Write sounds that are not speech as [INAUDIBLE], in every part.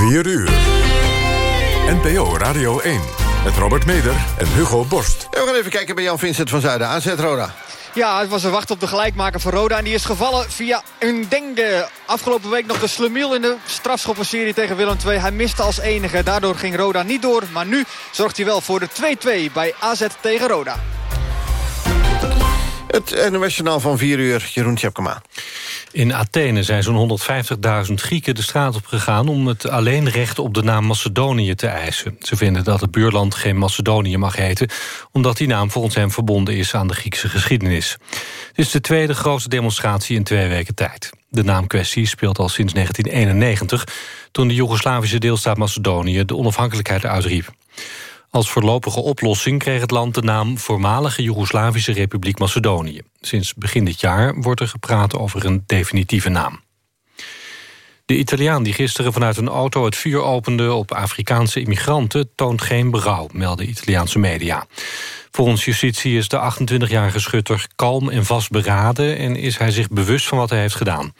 4 uur. NPO Radio 1. Met Robert Meder en Hugo Borst. En we gaan even kijken bij Jan Vincent van Zuiden. AZ Roda. Ja, het was een wacht op de gelijkmaker van Roda. En die is gevallen via een denge. Afgelopen week nog de slemiel in de strafschoppenserie tegen Willem II. Hij miste als enige. Daardoor ging Roda niet door. Maar nu zorgt hij wel voor de 2-2 bij AZ tegen Roda. Het NOS van 4 uur, Jeroen Tjepkema. In Athene zijn zo'n 150.000 Grieken de straat op gegaan... om het alleenrecht op de naam Macedonië te eisen. Ze vinden dat het buurland geen Macedonië mag heten... omdat die naam volgens hen verbonden is aan de Griekse geschiedenis. Het is de tweede grootste demonstratie in twee weken tijd. De naamkwestie speelt al sinds 1991... toen de Joegoslavische deelstaat Macedonië de onafhankelijkheid uitriep. Als voorlopige oplossing kreeg het land de naam Voormalige Joegoslavische Republiek Macedonië. Sinds begin dit jaar wordt er gepraat over een definitieve naam. De Italiaan die gisteren vanuit een auto het vuur opende op Afrikaanse immigranten toont geen berouw, melden Italiaanse media. Volgens justitie is de 28-jarige schutter kalm en vastberaden en is hij zich bewust van wat hij heeft gedaan.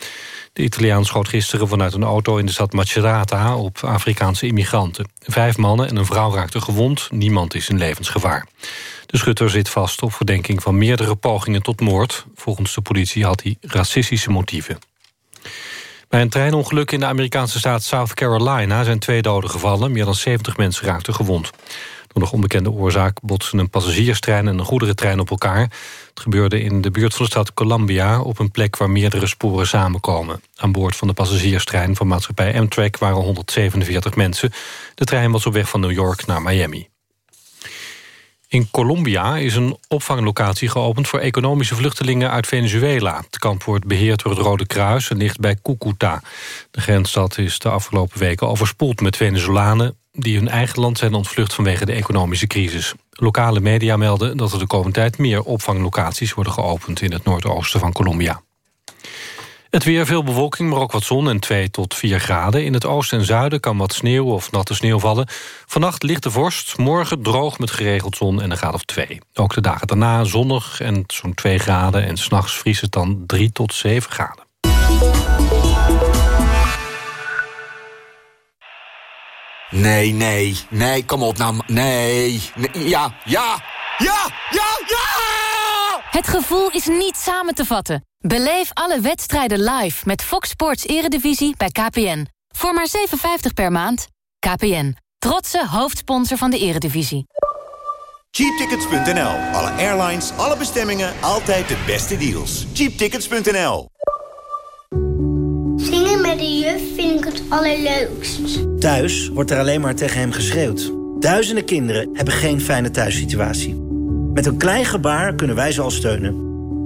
De Italiaan schoot gisteren vanuit een auto in de stad Macerata op Afrikaanse immigranten. Vijf mannen en een vrouw raakten gewond, niemand is in levensgevaar. De schutter zit vast op verdenking van meerdere pogingen tot moord. Volgens de politie had hij racistische motieven. Bij een treinongeluk in de Amerikaanse staat South Carolina... zijn twee doden gevallen, meer dan 70 mensen raakten gewond. Door nog onbekende oorzaak botsen een passagierstrein en een goederentrein op elkaar. Het gebeurde in de buurt van de stad Columbia... op een plek waar meerdere sporen samenkomen. Aan boord van de passagierstrein van maatschappij Amtrak waren 147 mensen. De trein was op weg van New York naar Miami. In Colombia is een opvanglocatie geopend voor economische vluchtelingen uit Venezuela. Het kamp wordt beheerd door het Rode Kruis en ligt bij Cúcuta. De grensstad is de afgelopen weken overspoeld met Venezolanen die hun eigen land zijn ontvlucht vanwege de economische crisis. Lokale media melden dat er de komende tijd meer opvanglocaties worden geopend in het noordoosten van Colombia. Het weer, veel bewolking, maar ook wat zon en 2 tot 4 graden. In het oosten en zuiden kan wat sneeuw of natte sneeuw vallen. Vannacht lichte vorst, morgen droog met geregeld zon en een graad of 2. Ook de dagen daarna zonnig en zo'n 2 graden... en s'nachts vriest het dan 3 tot 7 graden. Nee, nee, nee, kom op nou. Nee, nee, ja, ja, ja, ja, ja! Het gevoel is niet samen te vatten. Beleef alle wedstrijden live met Fox Sports Eredivisie bij KPN. Voor maar 7,50 per maand. KPN, trotse hoofdsponsor van de Eredivisie. Cheaptickets.nl. Alle airlines, alle bestemmingen, altijd de beste deals. Cheaptickets.nl. Zingen met de juf vind ik het allerleukst. Thuis wordt er alleen maar tegen hem geschreeuwd. Duizenden kinderen hebben geen fijne thuissituatie. Met een klein gebaar kunnen wij ze al steunen.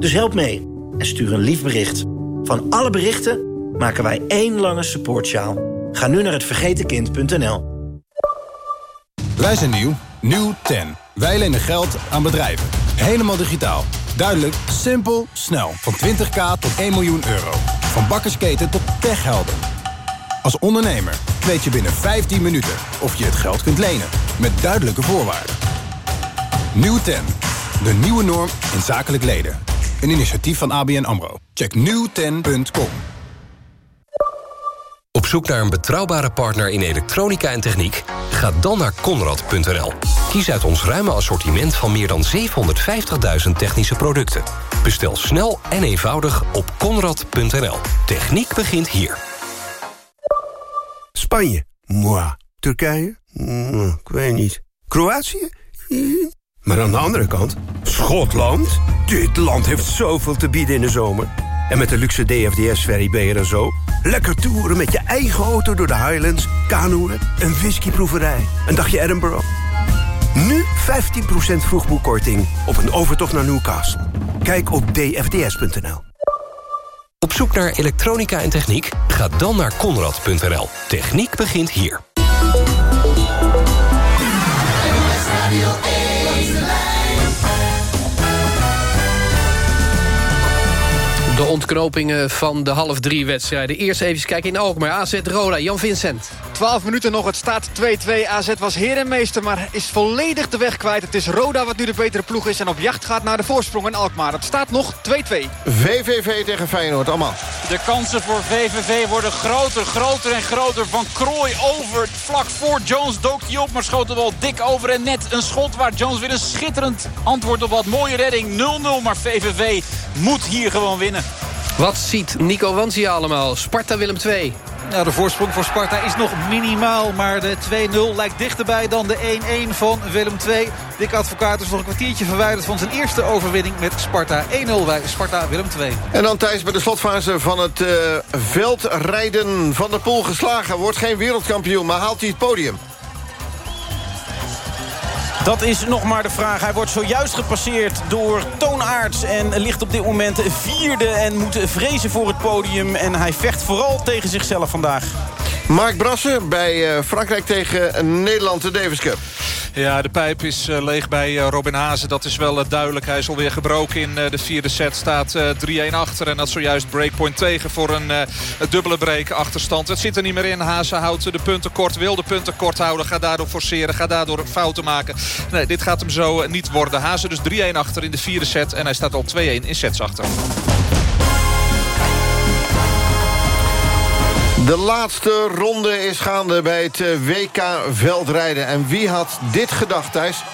Dus help mee en stuur een lief bericht. Van alle berichten maken wij één lange supportsjaal. Ga nu naar hetvergetenkind.nl. Wij zijn nieuw. Nieuw 10. Wij lenen geld aan bedrijven. Helemaal digitaal. Duidelijk, simpel, snel. Van 20k tot 1 miljoen euro. Van bakkersketen tot techhelden. Als ondernemer weet je binnen 15 minuten of je het geld kunt lenen. Met duidelijke voorwaarden. Nieuw 10. De nieuwe norm in zakelijk leden. Een initiatief van ABN AMRO. Check nieuwten.com. Op zoek naar een betrouwbare partner in elektronica en techniek? Ga dan naar Conrad.nl. Kies uit ons ruime assortiment van meer dan 750.000 technische producten. Bestel snel en eenvoudig op Conrad.nl. Techniek begint hier. Spanje? Moi. Turkije? ik weet niet. Kroatië? Maar aan de andere kant, Schotland? Dit land heeft zoveel te bieden in de zomer. En met de luxe DFDS-ferry ben je er zo. Lekker toeren met je eigen auto door de Highlands, kanoeën, een whiskyproeverij, een dagje Edinburgh. Nu 15% vroegboekkorting op een overtocht naar Newcastle. Kijk op dfds.nl. Op zoek naar elektronica en techniek? Ga dan naar konrad.nl. Techniek begint hier. De ontknopingen van de half drie wedstrijden. Eerst even kijken in Alkmaar. AZ Roda, Jan Vincent. 12 minuten nog, het staat 2-2. AZ was heer en meester, maar is volledig de weg kwijt. Het is Roda wat nu de betere ploeg is en op jacht gaat naar de voorsprong in Alkmaar. Het staat nog 2-2. VVV tegen Feyenoord, allemaal. De kansen voor VVV worden groter, groter en groter. Van Krooi over, vlak voor Jones dook hij op, maar schoot er wel dik over. En net een schot waar Jones weer een schitterend antwoord op wat mooie redding. 0-0, maar VVV moet hier gewoon winnen. Wat ziet Nico Wansia allemaal? Sparta Willem 2. Nou, de voorsprong voor Sparta is nog minimaal. Maar de 2-0 lijkt dichterbij dan de 1-1 van Willem II. Dick Advocaat is nog een kwartiertje verwijderd van zijn eerste overwinning met Sparta. 1-0 bij Sparta Willem II. En dan Thijs bij de slotfase van het uh, veldrijden van de Pool geslagen. Wordt geen wereldkampioen, maar haalt hij het podium. Dat is nog maar de vraag. Hij wordt zojuist gepasseerd door Toonaarts en ligt op dit moment vierde en moet vrezen voor het podium. En hij vecht vooral tegen zichzelf vandaag. Mark Brassen bij eh, Frankrijk tegen Nederland de Davis Cup. Ja, de pijp is uh, leeg bij uh, Robin Hazen. Dat is wel duidelijk. Hij is alweer gebroken in de vierde set. Staat 3-1 achter. En dat zojuist breakpoint tegen voor een dubbele break achterstand. Het zit er niet meer in. Hazen houdt de punten kort. Wil de punten kort houden. Gaat daardoor forceren. Gaat daardoor fouten maken. Nee, dit gaat hem zo niet worden. Hazen dus 3-1 achter in de vierde set. En hij staat al 2-1 in sets achter. De laatste ronde is gaande bij het WK veldrijden. En wie had dit gedacht, Thijs?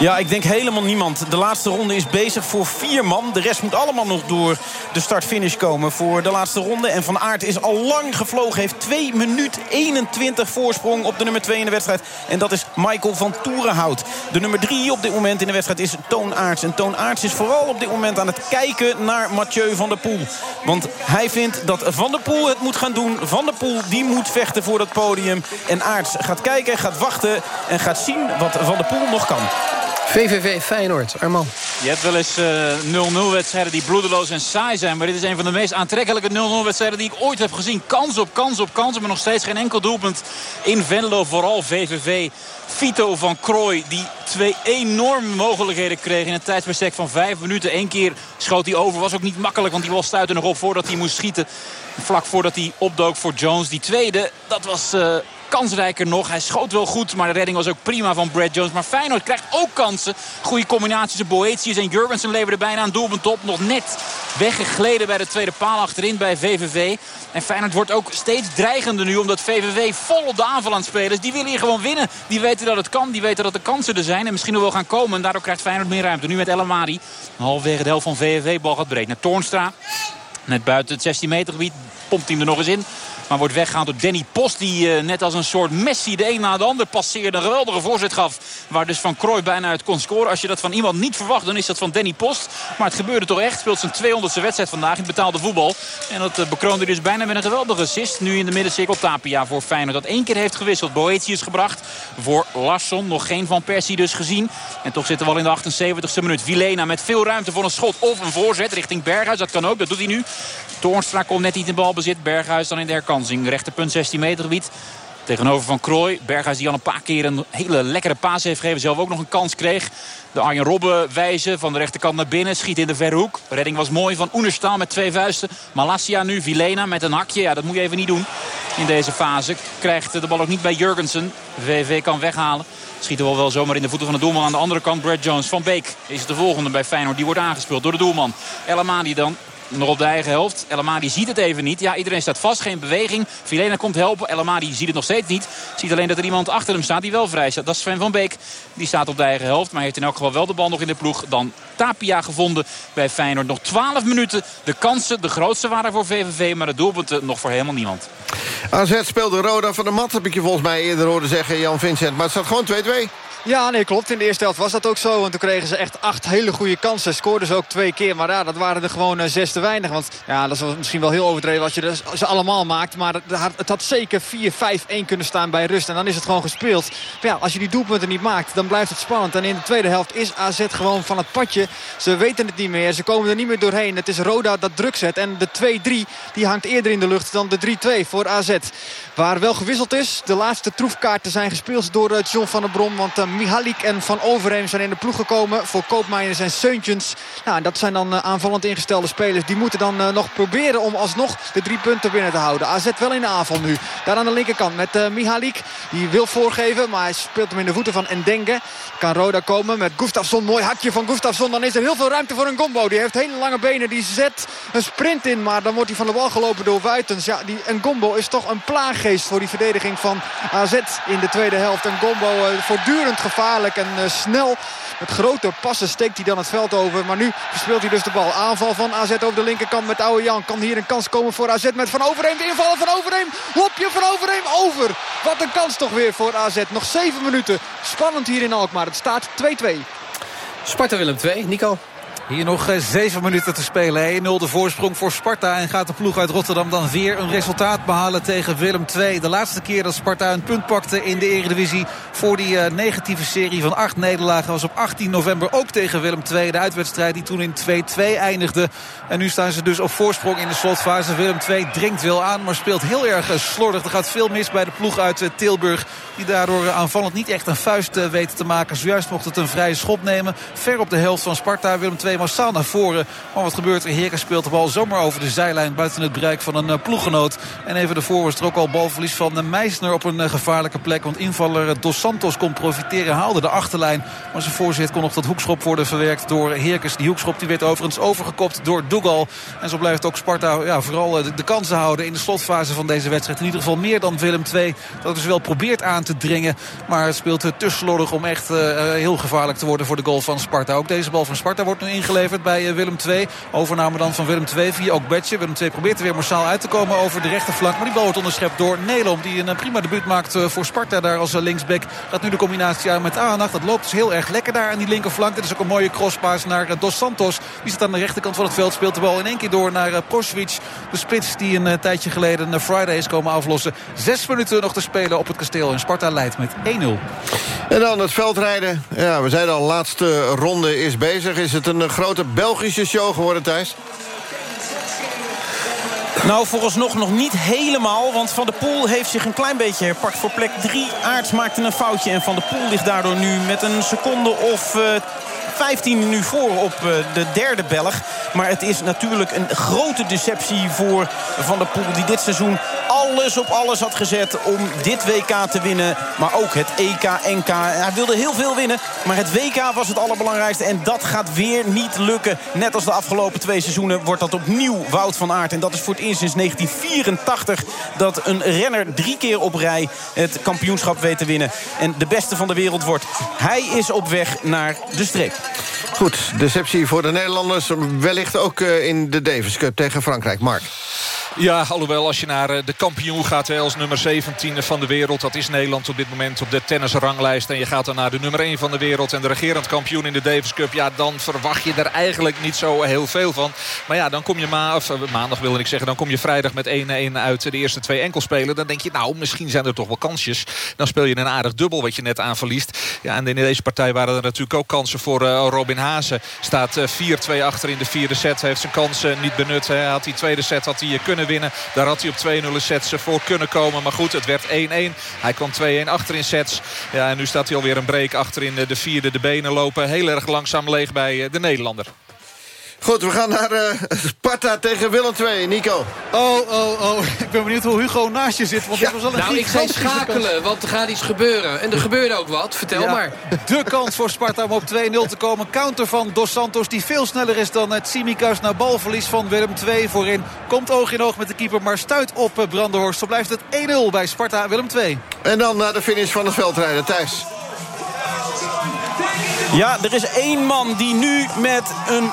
Ja, ik denk helemaal niemand. De laatste ronde is bezig voor vier man. De rest moet allemaal nog door de start-finish komen voor de laatste ronde. En Van Aert is al lang gevlogen. Heeft 2 minuut 21 voorsprong op de nummer 2 in de wedstrijd. En dat is Michael van Toerenhout. De nummer 3 op dit moment in de wedstrijd is Toon Aerts. En Toon Aerts is vooral op dit moment aan het kijken naar Mathieu van der Poel. Want hij vindt dat Van der Poel het moet gaan doen. Van der Poel die moet vechten voor dat podium. En Aerts gaat kijken, gaat wachten en gaat zien wat Van der Poel nog kan. VVV Feyenoord, Arman. Je hebt wel eens 0-0 uh, wedstrijden die bloedeloos en saai zijn. Maar dit is een van de meest aantrekkelijke 0-0 wedstrijden die ik ooit heb gezien. Kans op kans op kans, maar nog steeds geen enkel doelpunt in Venlo. Vooral VVV. Vito van Krooi die twee enorme mogelijkheden kreeg in een tijdsbestek van vijf minuten. Eén keer schoot hij over. Was ook niet makkelijk, want die bal stuitte nog op voordat hij moest schieten. Vlak voordat hij opdook voor Jones. Die tweede, dat was... Uh, kansrijker nog. Hij schoot wel goed, maar de redding was ook prima van Brad Jones. Maar Feyenoord krijgt ook kansen. Goede combinaties Boetius en Jurgensen leverden bijna een doelpunt op. Nog net weggegleden bij de tweede paal achterin bij VVV. En Feyenoord wordt ook steeds dreigender nu. Omdat VVV vol op de aanval aan. Die willen hier gewoon winnen. Die weten dat het kan. Die weten dat de kansen er zijn. En misschien nog wel gaan komen. En daardoor krijgt Feyenoord meer ruimte. Nu met El Amadi. Halverwege de helft van VVV. Bal gaat breed naar Toornstra. Net buiten het 16 meter gebied. Pompt hij er nog eens in. Maar wordt weggehaald door Danny Post. Die uh, net als een soort Messi de een na de ander passeerde. Een geweldige voorzet gaf. Waar dus Van Krooi bijna uit kon scoren. Als je dat van iemand niet verwacht dan is dat van Danny Post. Maar het gebeurde toch echt. Speelt zijn 200ste wedstrijd vandaag in betaalde voetbal. En dat uh, bekroonde dus bijna met een geweldige assist. Nu in de middencirkel Tapia voor Feyenoord. Dat één keer heeft gewisseld. Boetius gebracht voor Larsson. Nog geen Van Persie dus gezien. En toch zitten we al in de 78ste minuut. Vilena met veel ruimte voor een schot of een voorzet richting Berghuis. Dat kan ook. Dat doet hij nu. Toornstra komt net niet in balbezit. Berghuis dan in de herkansing. Rechterpunt 16 meter gebied. Tegenover Van Krooi. Berghuis die al een paar keer een hele lekkere paas heeft gegeven. Zelf ook nog een kans kreeg. De Arjen Robben wijzen van de rechterkant naar binnen. Schiet in de verre hoek. Redding was mooi van Oenerstaal met twee vuisten. Malassia nu. Vilena met een hakje. Ja, dat moet je even niet doen in deze fase. Krijgt de bal ook niet bij Jurgensen. VV kan weghalen. Schieten wel wel zomaar in de voeten van de doelman. Aan de andere kant Brad Jones van Beek is de volgende bij Feyenoord. Die wordt aangespeeld door de doelman. El Amadi dan nog op de eigen helft. El Amadi ziet het even niet. Ja, iedereen staat vast. Geen beweging. Vilena komt helpen. El Amadi ziet het nog steeds niet. Ziet alleen dat er iemand achter hem staat die wel vrij staat. Dat is Sven van Beek. Die staat op de eigen helft. Maar heeft in elk geval wel de bal nog in de ploeg. Dan Tapia gevonden bij Feyenoord. Nog 12 minuten. De kansen, de grootste waren voor VVV. Maar de doelpunten nog voor helemaal niemand. AZ speelde Roda van de mat. Heb ik je volgens mij eerder horen zeggen, Jan Vincent. Maar het staat gewoon 2-2. Ja, nee, klopt. In de eerste helft was dat ook zo. Want toen kregen ze echt acht hele goede kansen. Scoorden ze ook twee keer. Maar ja, dat waren er gewoon uh, zes te weinig. Want ja, dat is misschien wel heel overdreven als je ze allemaal maakt. Maar het, had zeker 4-5-1 kunnen staan bij rust. En dan is het gewoon gespeeld. Maar ja, als je die doelpunten niet maakt, dan blijft het spannend. En in de tweede helft is AZ gewoon van het padje. Ze weten het niet meer. Ze komen er niet meer doorheen. Het is Roda dat druk zet. En de 2-3 die hangt eerder in de lucht dan de 3-2 voor AZ. Waar wel gewisseld is. De laatste troefkaarten zijn gespeeld door John van der Brom. Want Mihalik en Van Overheem zijn in de ploeg gekomen. Voor Koopmeiners en Seuntjens. Nou, dat zijn dan aanvallend ingestelde spelers. Die moeten dan nog proberen om alsnog de drie punten binnen te houden. AZ wel in de aanval nu. Daar aan de linkerkant met Mihalik. Die wil voorgeven, maar hij speelt hem in de voeten van Endenge. Kan Roda komen met Gustafsson. Mooi hakje van Gustafsson. Dan is er heel veel ruimte voor een Gombo. Die heeft hele lange benen. Die zet een sprint in. Maar dan wordt hij van de bal gelopen door Wuitens. Ja, die Gombo is toch een plaaggeest voor die verdediging van AZ in de tweede helft. Een Gombo uh, voortdurend gevaarlijk en uh, snel. Met grote passen steekt hij dan het veld over. Maar nu verspeelt hij dus de bal. Aanval van AZ over de linkerkant met Oude Jan. Kan hier een kans komen voor AZ met Van Overheem. De invallen van Overheem. Hopje van Overheem over. Wat een kans toch weer voor AZ. Nog zeven minuten. Spannend hier in Alkmaar. Het staat 2-2. Sparta Willem 2. Nico. Hier nog eh, zeven minuten te spelen. 1-0 de voorsprong voor Sparta. En gaat de ploeg uit Rotterdam dan weer een resultaat behalen tegen Willem II. De laatste keer dat Sparta een punt pakte in de Eredivisie... voor die uh, negatieve serie van acht nederlagen... was op 18 november ook tegen Willem II. De uitwedstrijd die toen in 2-2 eindigde. En nu staan ze dus op voorsprong in de slotfase. Willem II dringt wel aan, maar speelt heel erg uh, slordig. Er gaat veel mis bij de ploeg uit Tilburg. Die daardoor aanvallend niet echt een vuist weten te maken. Zojuist mocht het een vrije schop nemen. Ver op de helft van Sparta. Willem II massaal naar voren. Maar wat gebeurt er? Heerken speelt de bal zomaar over de zijlijn. Buiten het bereik van een uh, ploeggenoot. En even daarvoor was er ook al balverlies van uh, Meisner op een uh, gevaarlijke plek. Want invaller Dos Santos kon profiteren. Haalde de achterlijn. Maar zijn voorzet kon nog tot hoekschop worden verwerkt door Heerkens. Die hoekschop die werd overigens overgekopt door Dougal. En zo blijft ook Sparta ja, vooral de, de, kansen houden in de slotfase van deze wedstrijd. In ieder geval meer dan Willem II. Dat dus wel probeert aan te dringen. Maar het speelt te slordig om echt heel gevaarlijk te worden voor de goal van Sparta. Ook deze bal van Sparta wordt nu ingeleverd bij Willem II. Overname dan van Willem II via ook Betje. Willem II probeert er weer massaal uit te komen over de rechterflank. Maar die bal wordt onderschept door Nelom. Die een prima debuut maakt voor Sparta daar als linksback. Gaat nu de combinatie aan met Aanach. Dat loopt dus heel erg lekker daar aan die linkerflank. Dit is ook een mooie crosspaas naar Dos Santos. Die zit aan de rechterkant van het veld. Speelt de bal in één keer door naar Prosevic. De spits die een tijdje geleden een Friday is komen aflossen. Zes minuten nog te spelen op het kasteel. En Sparta leidt met 1-0. En dan het veldrijden. Ja, we zeiden al, laatste ronde is bezig. Is het een grote Belgische show geworden, Thijs? Nou, vooralsnog nog niet helemaal. Want Van der Poel heeft zich een klein beetje herpakt voor plek 3. Aarts maakte een foutje. En Van der Poel ligt daardoor nu met een seconde of... Uh, 15 nu voor op de derde Belg. Maar het is natuurlijk een grote deceptie voor Van der Poel... die dit seizoen alles op alles had gezet om dit WK te winnen. Maar ook het EK, NK. Hij wilde heel veel winnen, maar het WK was het allerbelangrijkste. En dat gaat weer niet lukken. Net als de afgelopen twee seizoenen wordt dat opnieuw Wout van Aert. En dat is voor het eerst sinds 1984 dat een renner drie keer op rij het kampioenschap weet te winnen. En de beste van de wereld wordt. Hij is op weg naar de streep. Goed, deceptie voor de Nederlanders. Wellicht ook in de Davis Cup tegen Frankrijk. Mark. Ja, alhoewel als je naar de kampioen gaat als nummer 17 van de wereld. Dat is Nederland op dit moment op de tennisranglijst. En je gaat dan naar de nummer 1 van de wereld en de regerend kampioen in de Davis Cup. Ja, dan verwacht je er eigenlijk niet zo heel veel van. Maar ja, dan kom je ma of, maandag wilde ik zeggen. Dan kom je vrijdag met 1-1 uit de eerste twee enkelspelen. Dan denk je, nou, misschien zijn er toch wel kansjes. Dan speel je een aardig dubbel wat je net aan verliest. Ja, en in deze partij waren er natuurlijk ook kansen voor uh, Robin Hazen. Staat uh, 4-2 achter in de vierde set. Heeft zijn kansen niet benut. Had die tweede set had hij kunnen winnen. Daar had hij op 2-0 sets voor kunnen komen. Maar goed, het werd 1-1. Hij kwam 2-1 achter in sets. Ja, en nu staat hij alweer een break achter in de vierde. De benen lopen heel erg langzaam leeg bij de Nederlander. Goed, we gaan naar uh, Sparta tegen Willem II. Nico. Oh, oh, oh. [LAUGHS] Ik ben benieuwd hoe Hugo naast je zit. Want ja. was al een nou, ik ga schakelen, want er gaat iets gebeuren. En er gebeurde ook wat. Vertel ja. maar. De kans voor Sparta om op 2-0 te komen. Counter van Dos Santos, die veel sneller is dan het Simikas. naar balverlies van Willem II voorin. Komt oog in oog met de keeper, maar stuit op Brandenhorst. Zo blijft het 1-0 bij Sparta Willem II. En dan naar de finish van het veldrijden. Thijs. Ja, er is één man die nu met een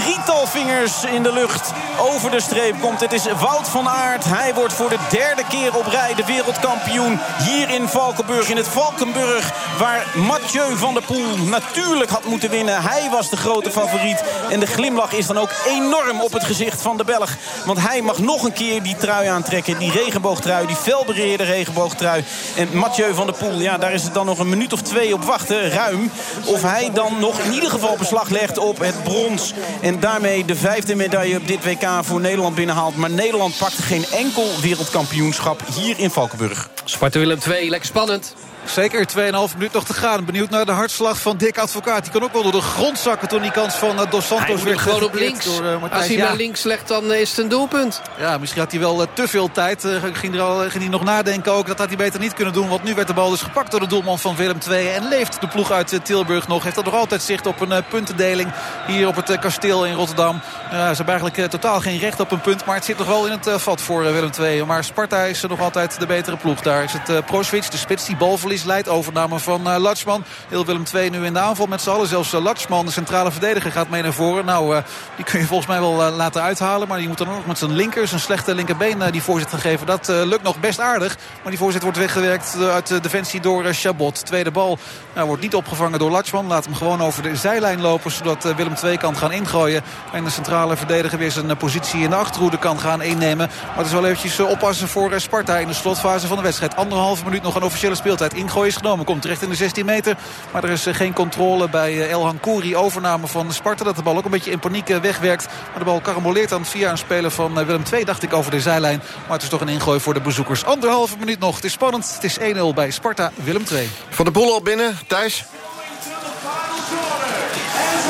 drietal vingers in de lucht over de streep komt. Het is Wout van Aert. Hij wordt voor de derde keer op rij de wereldkampioen hier in Valkenburg. In het Valkenburg waar Mathieu van der Poel natuurlijk had moeten winnen. Hij was de grote favoriet. En de glimlach is dan ook enorm op het gezicht van de Belg. Want hij mag nog een keer die trui aantrekken. Die regenboogtrui, die felbereerde regenboogtrui. En Mathieu van der Poel, ja, daar is het dan nog een minuut of twee op wachten. Ruim. Of hij dan nog in ieder geval beslag legt op het brons. En daarmee de vijfde medaille op dit WK voor Nederland binnenhaalt. Maar Nederland pakte geen enkel wereldkampioenschap hier in Valkenburg. Sparta Willem 2, lekker spannend. Zeker, 2,5 minuut nog te gaan. Benieuwd naar de hartslag van Dick Advocaat. Die kan ook wel door de grond zakken toen die kans van uh, Dos Santos hij werd gewoon op links. Door, uh, Als hij ja. naar links legt, dan is het een doelpunt. Ja, misschien had hij wel uh, te veel tijd. ging, er al, ging hij nog nadenken ook. Dat had hij beter niet kunnen doen. Want nu werd de bal dus gepakt door de doelman van Willem II. En leeft de ploeg uit Tilburg nog. Heeft dat nog altijd zicht op een puntendeling hier op het kasteel in Rotterdam. ze hebben eigenlijk totaal geen recht op een punt. Maar het zit nog wel in het vat voor Willem II. Maar Sparta is nog altijd de betere ploeg. Daar is het Proswitz, de spits die balverlies. Overname van uh. Heel Willem II nu in de aanval met z'n allen. Zelfs uh, de centrale verdediger, gaat mee naar voren. Nou, die kun je volgens mij wel laten uithalen. Maar die moet dan ook met zijn linker, zijn slechte linkerbeen die voorzet gaan geven. Dat lukt nog best aardig. Maar die voorzet wordt weggewerkt uit de defensie door Chabot. Tweede bal nou, wordt niet opgevangen door Latschman. Laat hem gewoon over de zijlijn lopen. Zodat Willem II kan gaan ingooien. En de centrale verdediger weer zijn positie in de achterhoede kan gaan innemen. Maar het is wel eventjes oppassen voor Sparta in de slotfase van de wedstrijd. Anderhalve minuut nog een officiële speeltijd. Ingooi is genomen. Komt terecht in de 16 meter. Maar er is geen controle bij El Hankouri. Overname van Sparta. Dat de bal ook een beetje in paniek wegwerkt. Maar de bal karamboleert dan via een speler van Willem II. Dacht ik over de zijlijn. Maar het is toch een ingooi voor de bezoekers. Anderhalve minuut nog. Het is spannend. Het is 1-0 bij Sparta Willem II. Van de Poel al binnen. Thijs?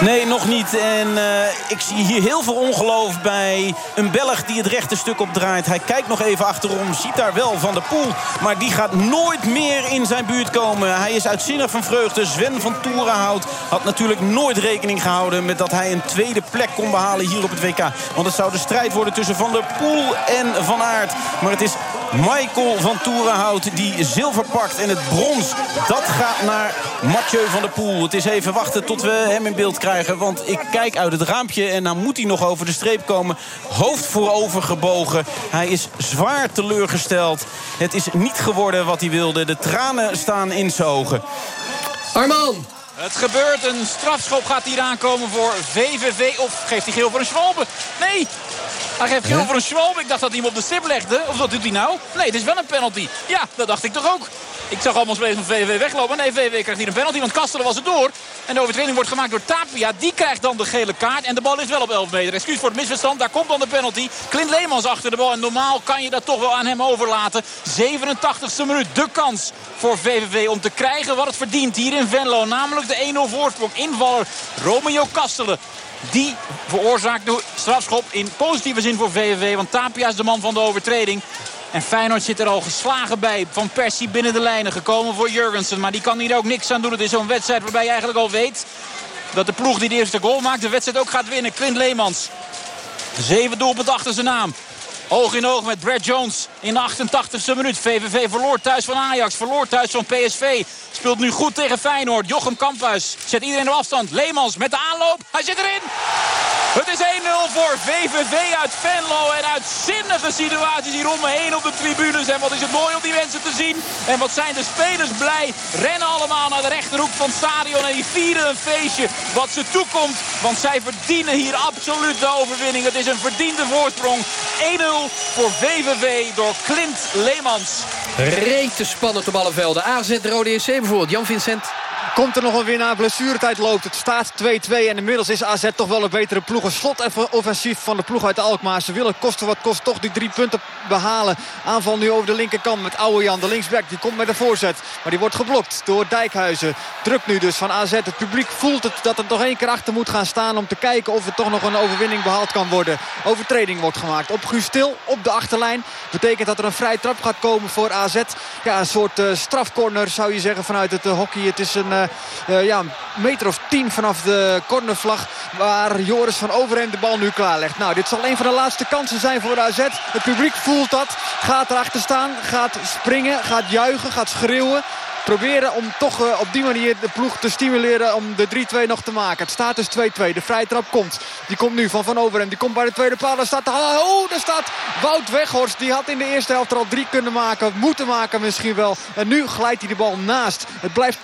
Nee, nog niet. En uh, ik zie hier heel veel ongeloof bij een Belg die het rechte stuk opdraait. Hij kijkt nog even achterom, ziet daar wel Van de Poel. Maar die gaat nooit meer in zijn buurt komen. Hij is uitzinnig van vreugde. Sven van Toerenhout had natuurlijk nooit rekening gehouden... met dat hij een tweede plek kon behalen hier op het WK. Want het zou de strijd worden tussen Van der Poel en Van Aert. Maar het is Michael van Toerenhout die zilver pakt. En het brons, dat gaat naar Mathieu van der Poel. Het is even wachten tot we hem in beeld krijgen. Want ik kijk uit het raampje en dan moet hij nog over de streep komen. Hoofd voorover gebogen. Hij is zwaar teleurgesteld. Het is niet geworden wat hij wilde. De tranen staan in zijn ogen. Arman! Het gebeurt, een strafschop gaat hier aankomen voor VVV. Of geeft hij geel voor een Schwalbe? Nee, hij geeft geel voor een Schwalbe. Ik dacht dat hij hem op de stip legde. Of wat doet hij nou? Nee, het is wel een penalty. Ja, dat dacht ik toch ook. Ik zag allemaal spelers van VVV weglopen. Nee, VVV krijgt hier een penalty, want Kastelen was het door. En de overtreding wordt gemaakt door Tapia. Die krijgt dan de gele kaart. En de bal is wel op 11 meter. Excuus voor het misverstand. Daar komt dan de penalty. Clint Leemans achter de bal. En normaal kan je dat toch wel aan hem overlaten. 87e minuut. De kans voor VVV om te krijgen wat het verdient hier in Venlo. Namelijk de 1-0 voorsprong. Invaller Romeo Kastelen. Die veroorzaakt de strafschop in positieve zin voor VVV. Want Tapia is de man van de overtreding. En Feyenoord zit er al geslagen bij. Van Persie binnen de lijnen gekomen voor Jurgensen. Maar die kan hier ook niks aan doen. Het is zo'n wedstrijd waarbij je eigenlijk al weet... dat de ploeg die de eerste goal maakt de wedstrijd ook gaat winnen. Clint Leemans. Zeven doelpunten achter zijn naam. Oog in oog met Brad Jones in de 88e minuut. VVV verloor thuis van Ajax, verloor thuis van PSV. Speelt nu goed tegen Feyenoord. Jochem Kamphuis zet iedereen op afstand. Leemans met de aanloop. Hij zit erin. Het is 1-0 voor VVV uit Venlo. En uitzinnige situaties hier om me heen op de tribunes. En wat is het mooi om die mensen te zien. En wat zijn de spelers blij. Rennen allemaal naar de rechterhoek van het stadion. En die vieren een feestje wat ze toekomt. Want zij verdienen hier absoluut de overwinning. Het is een verdiende voorsprong. 1-0 voor VVV door Clint Leemans. Rete spannend op alle velden. AZ Rode EC bijvoorbeeld. Jan Vincent. Komt er nog een winnaar? Blessuretijd loopt. Het staat 2-2 en inmiddels is AZ toch wel een betere ploeg. Een slotoffensief van de ploeg uit Alkmaar. Ze willen kosten wat kost toch die drie punten behalen. Aanval nu over de linkerkant met Oude Jan, de linksback. Die komt met de voorzet, maar die wordt geblokt door Dijkhuizen. Druk nu dus van AZ. Het publiek voelt het dat er nog één keer achter moet gaan staan... om te kijken of er toch nog een overwinning behaald kan worden. Overtreding wordt gemaakt op Guus Stil op de achterlijn. Betekent dat er een vrije trap gaat komen voor AZ. Ja, een soort uh, strafcorner zou je zeggen vanuit het uh, hockey. Het is een... Uh, uh, ja, meter of tien vanaf de cornervlag. Waar Joris van Overheem de bal nu klaarlegt. Nou, dit zal een van de laatste kansen zijn voor de AZ. Het publiek voelt dat. Gaat erachter staan. Gaat springen. Gaat juichen. Gaat schreeuwen. Proberen om toch uh, op die manier de ploeg te stimuleren om de 3-2 nog te maken. Het staat dus 2-2. De vrije trap komt. Die komt nu van Van Overhem. Die komt bij de tweede paal. Daar staat, oh, daar staat Wout Weghorst. Die had in de eerste helft er al drie kunnen maken. Moeten maken misschien wel. En nu glijdt hij de bal naast. Het blijft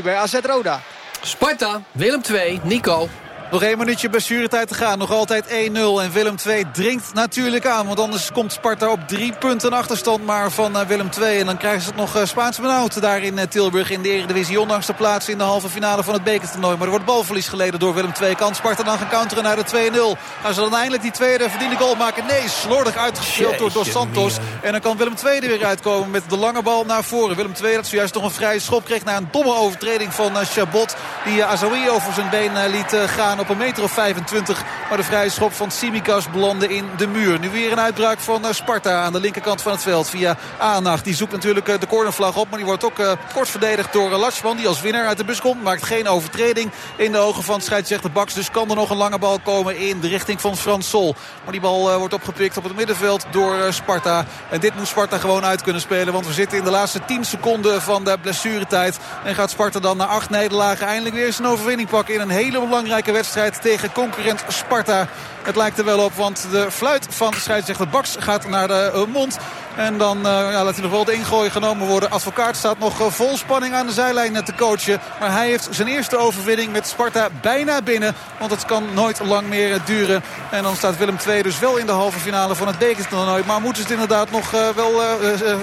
2-2 bij AZ Roda. Sparta, Willem 2, Nico. Nog één minuutje blessuretijd te gaan. Nog altijd 1-0. En Willem II dringt natuurlijk aan. Want anders komt Sparta op drie punten achterstand maar van eh, Willem II. En dan krijgen ze het nog eh, Spaans benauwd daar in eh, Tilburg in de Eredivisie. Ondanks de plaats in de halve finale van het bekertoernooi. Maar er wordt balverlies geleden door Willem II. Kan Sparta dan gaan counteren naar de 2-0. Gaan ze dan eindelijk die tweede verdiende goal maken? Nee, slordig uitgespeeld door Dos Santos. En dan kan Willem II er weer uitkomen met de lange bal naar voren. Willem II dat zojuist nog een vrije schop kreeg na een domme overtreding van Chabot. Die Azawi over zijn been liet gaan op een meter of 25. Maar de vrije schop van Simikas belandde in de muur. Nu weer een uitbraak van Sparta aan de linkerkant van het veld via Aanach. Die zoekt natuurlijk de cornervlag op. Maar die wordt ook kort verdedigd door Latschman. Die als winnaar uit de bus komt. Maakt geen overtreding in de ogen van scheidsrechter Baks. Dus kan er nog een lange bal komen in de richting van Frans Sol. Maar die bal wordt opgepikt op het middenveld door Sparta. En dit moet Sparta gewoon uit kunnen spelen. Want we zitten in de laatste 10 seconden van de blessuretijd. En gaat Sparta dan na acht nederlagen eindelijk weer zijn overwinning pakken. In een hele belangrijke wedstrijd tegen concurrent Sparta. Het lijkt er wel op, want de fluit van scheidsrechter Baks gaat naar de mond. En dan uh, ja, laat hij nog wel de ingooi genomen worden. Advocaat staat nog uh, vol spanning aan de zijlijn te coachen. Maar hij heeft zijn eerste overwinning met Sparta bijna binnen. Want het kan nooit lang meer duren. En dan staat Willem II dus wel in de halve finale van het bekertoernooi. Maar moeten ze het inderdaad nog wel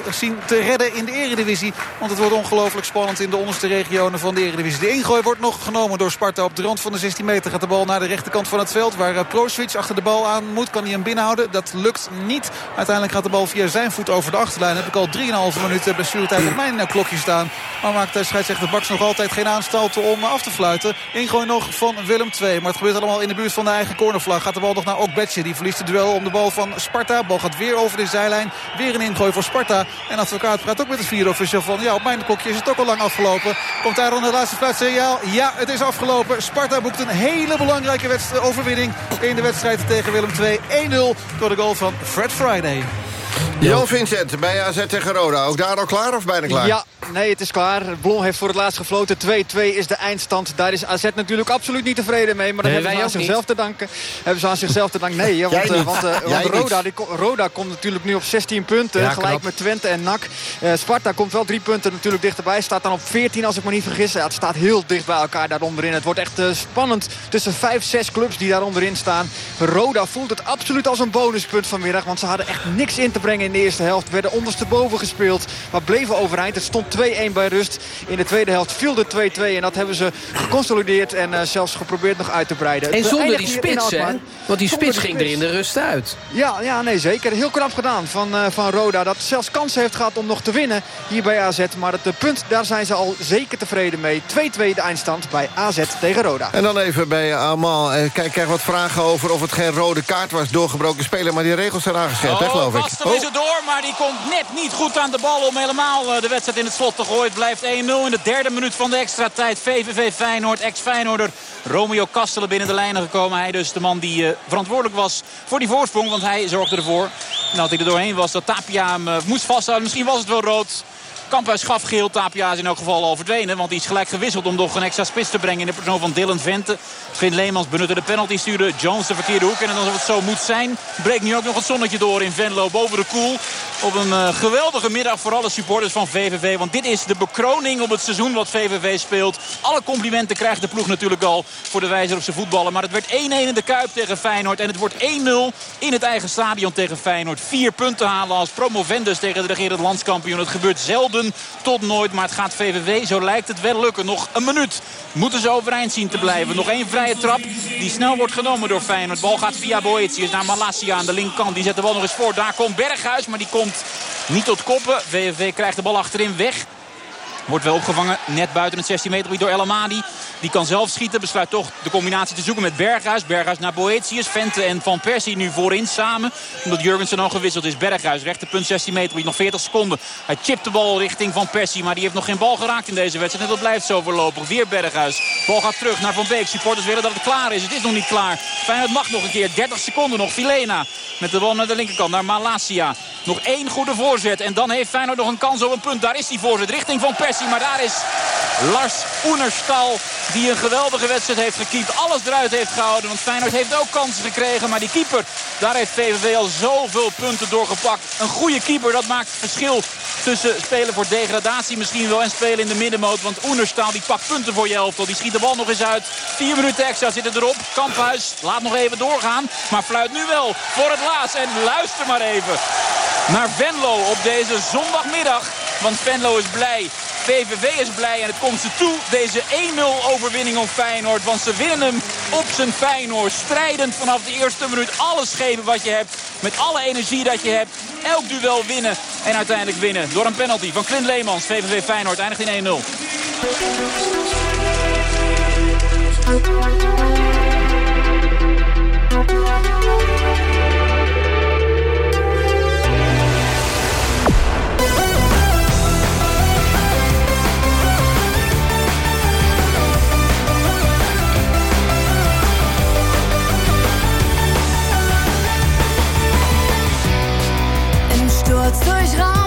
zien te redden in de eredivisie. Want het wordt ongelooflijk spannend in de onderste regionen van de eredivisie. De ingooi wordt nog genomen door Sparta. Op de rand van de 16 meter gaat de bal naar de rechterkant van het veld. Waar Proswitz achter de bal aan moet. Kan hij hem binnenhouden. Dat lukt niet. Uiteindelijk gaat de bal via zijn voet over de achterlijn. Heb ik al 3,5 minuten blessuretijd op mijn klokje staan. Maar maakt de scheidsrechter Baks nog altijd geen aanstalten om af te fluiten. Ingooi nog van Willem II. Maar het gebeurt allemaal in de buurt van de eigen cornervlag. Gaat de bal nog naar Okbetje. Die verliest het duel om de bal van Sparta. Bal gaat weer over de zijlijn. Weer een ingooi voor Sparta. En advocaat praat ook met de vierde official van... ja, op mijn klokje is het ook al lang afgelopen. Komt daar dan de laatste fluitsignaal? Ja, het is afgelopen. Sparta boekt een hele belangrijke overwinning in de wedstrijd tegen Willem II. 1-0 door de goal van Fred Friday. Jan Vincent bij AZ tegen Roda. Ook daar al klaar of bijna klaar? Ja, nee, het is klaar. Blom heeft voor het laatst gefloten. 2-2 is de eindstand. Daar is AZ natuurlijk absoluut niet tevreden mee. Maar dan hebben ze aan zichzelf te danken. Hebben ze aan zichzelf te danken. Nee, [LAUGHS] want, uh, want, uh, want Roda, die, Roda komt natuurlijk nu op 16 punten. Ja, gelijk met Twente en NAC. Uh, Sparta komt wel drie punten natuurlijk dichterbij. Staat dan op 14 als ik me niet vergis. Ja, het staat heel dicht bij elkaar daar onderin. Het wordt echt spannend tussen 5, 6 clubs die daar onderin staan. Roda voelt het absoluut als een bonuspunt vanmiddag. Want ze hadden echt niks in te brengen in de eerste helft. Werden ondersteboven gespeeld. Maar bleven overeind. Het stond 2-1 bij rust. In de tweede helft viel de 2-2. En dat hebben ze geconsolideerd. En uh, zelfs geprobeerd nog uit te breiden. En zonder die spits, hè? Want die spits ging er in de rust uit. Ja, ja nee, zeker. Heel knap gedaan van, uh, van Roda. Dat zelfs kansen heeft gehad om nog te winnen hier bij AZ. Maar het punt, daar zijn ze al zeker tevreden mee. 2-2 de eindstand bij AZ tegen Roda. En dan even bij Amal. Kijk, krijg wat vragen over of het geen rode kaart was. Doorgebroken speler. Maar die regels zijn aangescherpt, oh, hè, geloof ik. Is het door, maar die komt net niet goed aan de bal... om helemaal de wedstrijd in het slot te gooien. Het blijft 1-0 in de derde minuut van de extra tijd. VVV Feyenoord, ex-Feyenoorder Romeo Kastelen binnen de lijnen gekomen. Hij dus de man die uh, verantwoordelijk was voor die voorsprong. Want hij zorgde ervoor, dat hij er doorheen was, dat Tapia hem uh, moest vasthouden. Misschien was het wel rood. Kamphuis gaf geel. Tapia is in elk geval al verdwenen. Want hij is gelijk gewisseld om nog een extra spits te brengen. In de persoon van Dylan Vente. Finn Leemans benutte de penalty. Stuurde Jones de verkeerde hoek. En als het zo moet zijn. Breekt nu ook nog het zonnetje door in Venlo. Boven de koel. Op een uh, geweldige middag voor alle supporters van VVV. Want dit is de bekroning op het seizoen wat VVV speelt. Alle complimenten krijgt de ploeg natuurlijk al. Voor de wijzer op zijn voetballen. Maar het werd 1-1 in de Kuip tegen Feyenoord. En het wordt 1-0 in het eigen stadion tegen Feyenoord. Vier punten halen als promovendus tegen de regerend landskampioen. Het gebeurt zelden tot nooit. Maar het gaat VVV, zo lijkt het wel lukken. Nog een minuut moeten ze overeind zien te blijven. Nog één vrije trap die snel wordt genomen door Feyenoord. Bal gaat via Boetius naar Malassia aan de linkerkant. Die zet de bal nog eens voor. Daar komt Berghuis, maar die komt niet tot koppen. VVV krijgt de bal achterin weg. Wordt wel opgevangen net buiten het 16 meter door El Amadi. Die kan zelf schieten. Besluit toch de combinatie te zoeken met Berghuis. Berghuis naar Boetius. Vente en Van Persie nu voorin samen. Omdat Jurgensen al gewisseld is. Berghuis rechterpunt 16 meter. Nog 40 seconden. Hij chipt de bal richting Van Persie. Maar die heeft nog geen bal geraakt in deze wedstrijd. En dat blijft zo voorlopig. Weer Berghuis. Bal gaat terug naar Van Beek. Supporters willen dat het klaar is. Het is nog niet klaar. Feyenoord mag nog een keer. 30 seconden nog. Filena met de bal naar de linkerkant. Naar Malasia. Nog één goede voorzet. En dan heeft Feyenoord nog een kans op een punt. Daar is die voorzet richting Van Persie. Maar daar is Lars Oenerstal. Die een geweldige wedstrijd heeft gekiept. Alles eruit heeft gehouden. Want Feyenoord heeft ook kansen gekregen. Maar die keeper, daar heeft VVV al zoveel punten doorgepakt. Een goede keeper, dat maakt verschil tussen spelen voor degradatie misschien wel en spelen in de middenmoot. Want Oenerstal die pakt punten voor je elftal. Die schiet de bal nog eens uit. Vier minuten extra zitten erop. Kamphuis laat nog even doorgaan. Maar fluit nu wel voor het laatst. En luister maar even naar Venlo op deze zondagmiddag. Want Venlo is blij. VVV is blij en het komt ze toe. Deze 1-0 overwinning op Feyenoord. Want ze winnen hem op zijn Feyenoord. Strijdend vanaf de eerste minuut. Alles geven wat je hebt. Met alle energie dat je hebt. Elk duel winnen. En uiteindelijk winnen. Door een penalty van Clint Leemans. VVV Feyenoord eindigt in 1-0. kurz durchraus.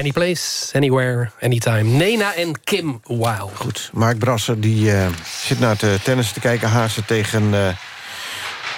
Any place, anywhere, anytime. Nena en Kim Wow. Goed, Mark Brasser die, uh, zit naar het uh, tennis te kijken. Hazen tegen uh,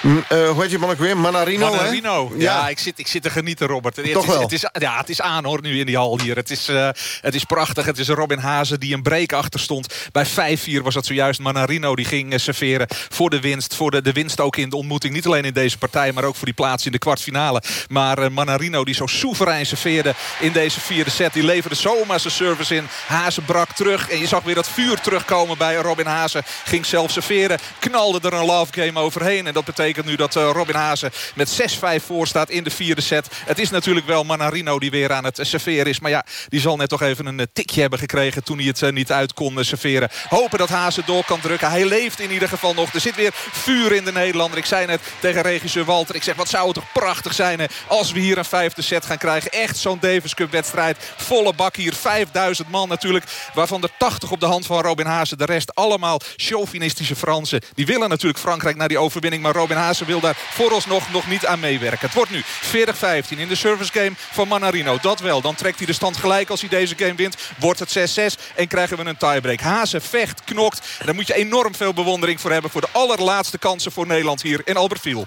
Eh, hoe heet je man ook weer? Manarino, hè? Manarino. Ja, ik, zit, ik zit te genieten, Robert. Het is, wel? Het is, ja, het is aan hoor, nu in die hal hier. Het is, eh, het is prachtig. Het is Robin Hazen die een break achter stond. Bij 5-4 was dat zojuist Manarino die ging eh, serveren voor de winst. Voor de, de winst ook in de ontmoeting. Niet alleen in deze partij, maar ook voor die plaats in de kwartfinale. Maar Manarino die zo soeverein serveerde in deze vierde set. Die leverde zomaar zijn service in. Hazen brak terug. En je zag weer dat vuur terugkomen bij Robin Hazen. Ging zelf serveren. Knalde er een love game overheen. En dat betekent nu dat eh, Robin Hazen met 6-5 voor staat in de vierde set. Het is natuurlijk wel Manarino die weer aan het eh, serveren is. Maar ja, die zal net toch even een eh, tikje hebben gekregen... toen hij het niet uit kon serveren. Hopen dat Hazen door kan drukken. Hij leeft in ieder geval nog. Er zit weer vuur in de Nederlander. Ik zei net tegen regisseur Walter. Ik zeg, wat zou het toch prachtig zijn... als we hier een vijfde set gaan krijgen. Echt zo'n Davis Cup wedstrijd. Volle bak hier. 5000 man natuurlijk. Waarvan er 80 op de hand van Robin Hazen. De rest allemaal chauvinistische Fransen. Die willen natuurlijk Frankrijk naar die overwinning. Maar Robin Hazen wil daar vooralsnog nog niet aan meewerken. Het wordt nu 40-15 in de service game van Manarino. Dat wel. Dan trekt hij de stand gelijk als hij deze game wint. Wordt het 6-6 en krijgen we een tiebreak. Hazen vecht, knokt. En daar moet je enorm veel bewondering voor hebben... voor de allerlaatste kansen voor Nederland hier in Albertville.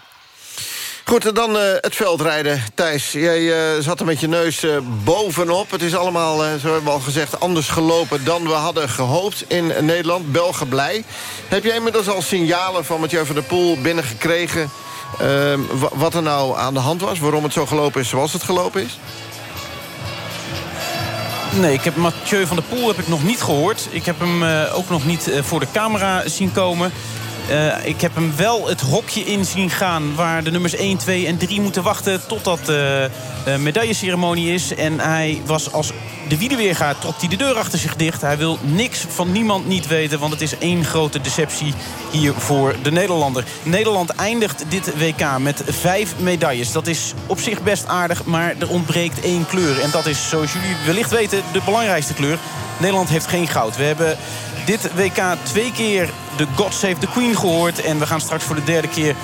Goed, en dan eh, het veldrijden. Thijs, jij eh, zat er met je neus eh, bovenop. Het is allemaal, zo hebben we al gezegd, anders gelopen dan we hadden gehoopt in Nederland. Belgen blij. Heb jij inmiddels al signalen van Mathieu van der Poel binnengekregen... ehm, wa- wat er nou aan de hand was? Waarom het zo gelopen is zoals het gelopen is? Nee, ik heb Mathieu van der Poel heb ik nog niet gehoord. Ik heb hem ook nog niet voor de camera zien komen. Eh, ik heb hem wel het hokje in zien gaan... waar de nummers 1, 2 en 3 moeten wachten... totdat de eh, medailleceremonie is. En hij was als de wielen weer gaat, trok hij de deur achter zich dicht. Hij wil niks van niemand niet weten... want het is één grote deceptie hier voor de Nederlander. Nederland eindigt dit WK met vijf medailles. Dat is op zich best aardig, maar er ontbreekt één kleur. En dat is, zoals jullie wellicht weten, de belangrijkste kleur. Nederland heeft geen goud. We hebben dit WK twee keer de God Save the Queen gehoord. En we gaan straks voor de derde keer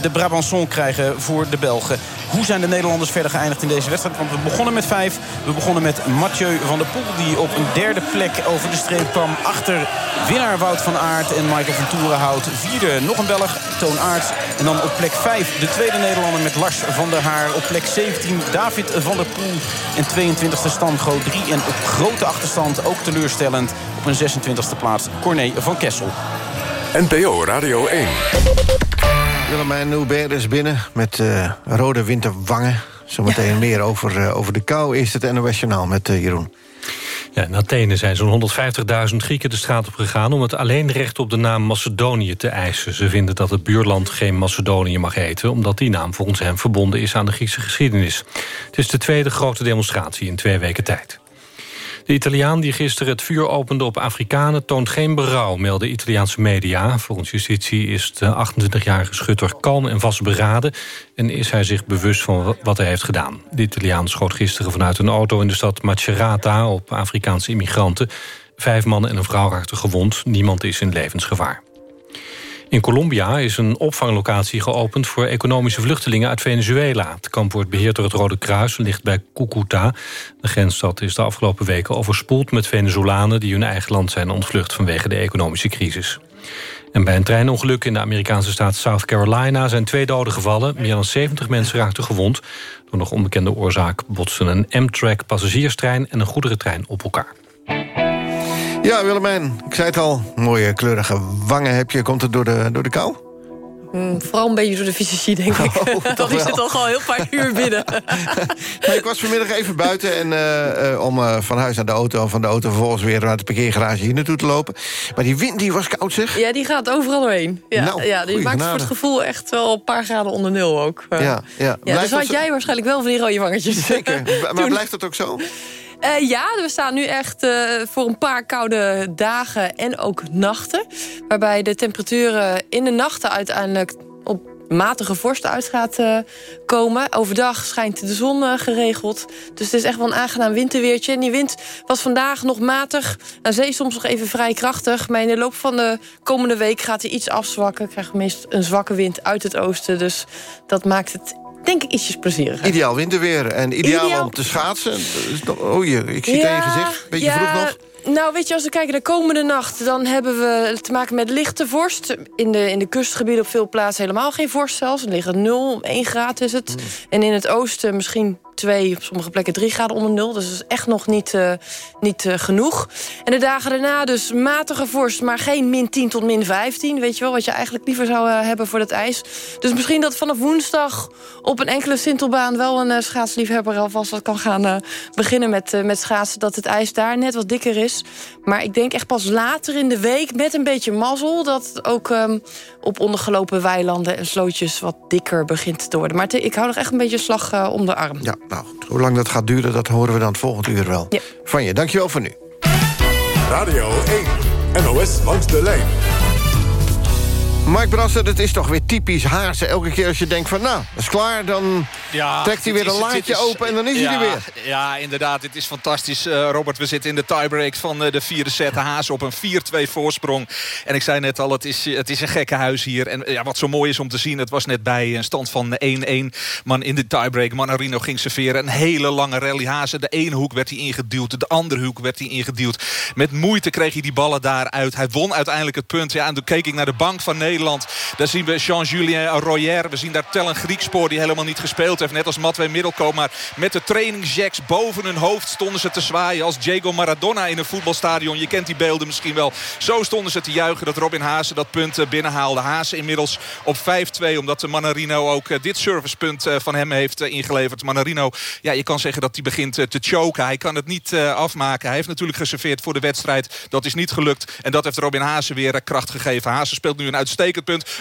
de Brabançon krijgen voor de Belgen. Hoe zijn de Nederlanders verder geëindigd in deze wedstrijd? Want we begonnen met vijf. We begonnen met Mathieu van der Poel... die op een derde plek over de streep kwam. Achter winnaar Wout van Aert en Michael van Toerenhout. Vierde nog een Belg, Toon Aerts. En dan op plek vijf de tweede Nederlander met Lars van der Haar. Op plek 17 David van der Poel. En 22e Stan Groot 3. En op grote achterstand, ook teleurstellend... op een 26e plaats Corné van Kessel. NPO Radio 1. Willemijn Hubert is binnen met eh, rode winterwangen. Zometeen meer over, eh, over de kou. Eerst het NOS Journaal met eh, Jeroen. Ja, in Athene zijn zo'n 150.000 Grieken de straat op gegaan... om het alleenrecht op de naam Macedonië te eisen. Ze vinden dat het buurland geen Macedonië mag heten... omdat die naam volgens hen verbonden is aan de Griekse geschiedenis. Het is de tweede grote demonstratie in twee weken tijd. De Italiaan die gisteren het vuur opende op Afrikanen... toont geen berouw, melden Italiaanse media. Volgens justitie is de 28-jarige schutter kalm en vastberaden... en is hij zich bewust van wat hij heeft gedaan. De Italiaan schoot gisteren vanuit een auto in de stad Macerata... op Afrikaanse immigranten. Vijf mannen en een vrouw raakten gewond. Niemand is in levensgevaar. In Colombia is een opvanglocatie geopend voor economische vluchtelingen uit Venezuela. Het kamp wordt beheerd door het Rode Kruis en ligt bij Cucuta. De grensstad is de afgelopen weken overspoeld met Venezolanen... die hun eigen land zijn ontvlucht vanwege de economische crisis. En bij een treinongeluk in de Amerikaanse staat South Carolina... zijn twee doden gevallen. Meer dan 70 mensen raakten gewond. Door nog onbekende oorzaak botsten een Amtrak passagierstrein... en een goederentrein op elkaar. Ja, Willemijn, ik zei het al. Mooie kleurige wangen heb je. Komt het door de, door de kou? Mm, vooral een beetje door de fysici, denk ik. [LAUGHS] toch [LAUGHS] Want ik wel. zit al gewoon heel paar uur binnen. [LAUGHS] Nee, ik was vanmiddag even buiten en, om eh, van huis naar de auto... en van de auto vervolgens weer naar de parkeergarage hier naartoe te lopen. Maar die wind die was koud, zeg. Ja, die gaat overal doorheen. Ja, Nou, ja, die maakt voor het gevoel echt wel een paar graden onder nul ook. Ja, ja. dus dat had zo? jij waarschijnlijk wel van die rode wangetjes. Zeker. Maar blijft dat ook zo? Eh, ja, we staan nu echt eh, voor een paar koude dagen en ook nachten. Waarbij de temperaturen in de nachten uiteindelijk op matige vorst uit gaat eh, komen. Overdag schijnt de zon geregeld. Dus het is echt wel een aangenaam winterweertje. En die wind was vandaag nog matig. Aan zee soms nog even vrij krachtig. Maar in de loop van de komende week gaat hij iets afzwakken. Krijgen we meest een zwakke wind uit het oosten. Dus dat maakt het denk ik ietsjes plezieriger. Ideaal winterweer en ideaal, Ideaal. om te schaatsen. Oh je, ik zie het aan je gezicht. Beetje ja, vroeg nog. Nou, weet je, als we kijken naar de komende nacht... dan hebben we te maken met lichte vorst. In de, in de kustgebieden op veel plaatsen helemaal geen vorst zelfs. Er liggen 0, 1 graad is het. En in het oosten misschien twee, op sommige plekken drie graden onder nul. Dus dat is echt nog niet, uh, niet uh, genoeg. En de dagen daarna dus matige vorst, maar geen min 10 tot min 15. Weet je wel, wat je eigenlijk liever zou uh, hebben voor het ijs. Dus misschien dat vanaf woensdag op een enkele sintelbaan... wel een schaatsliefhebber alvast wat kan gaan beginnen met, met schaatsen... dat het ijs daar net wat dikker is. Maar ik denk echt pas later in de week, met een beetje mazzel... dat het ook um, op ondergelopen weilanden en slootjes wat dikker begint te worden. Maar ik hou nog echt een beetje slag om de arm. Ja, nou, hoe lang dat gaat duren, dat horen we dan het volgend uur wel. Ja. Van je, dankjewel voor nu. Radio 1, NOS langs de lijn. Mark Brasser, het is toch weer typisch Haarse. Elke keer als je denkt van, nou, dat is klaar... dan ja, trekt hij weer een laadje open en dan is ja, hij er weer. Ja, inderdaad, dit is fantastisch. Uh, Robert, we zitten in de tiebreak van uh, de vierde set. Haas op een 4-2 voorsprong. En ik zei net al, het is, het is een gekke huis hier. En ja, wat zo mooi is om te zien, het was net bij een stand van 1-1. Man in de tiebreak, Manarino ging serveren. Een hele lange rally. Hazen, de ene hoek werd hij ingeduwd, de andere hoek werd hij ingeduwd. Met moeite kreeg hij die ballen daaruit. Hij won uiteindelijk het punt. Ja, en toen keek ik naar de bank van Nederland. Daar zien we Jean-Julien Royer. We zien daar Tellen Griekspoor die helemaal niet gespeeld heeft. Net als Matwee Middelkoop. Maar met de trainingsjacks boven hun hoofd stonden ze te zwaaien. Als Diego Maradona in een voetbalstadion. Je kent die beelden misschien wel. Zo stonden ze te juichen dat Robin Haase dat punt eh, binnenhaalde. Haase inmiddels op 5-2. Omdat de Manarino ook eh, dit servicepunt eh, van hem heeft ingeleverd. Manarino, ja, je kan zeggen dat hij begint te choken. Hij kan het niet afmaken. Hij heeft natuurlijk geserveerd voor de wedstrijd. Dat is niet gelukt. En dat heeft Robin Haase weer kracht gegeven. Haase speelt nu een uitstekend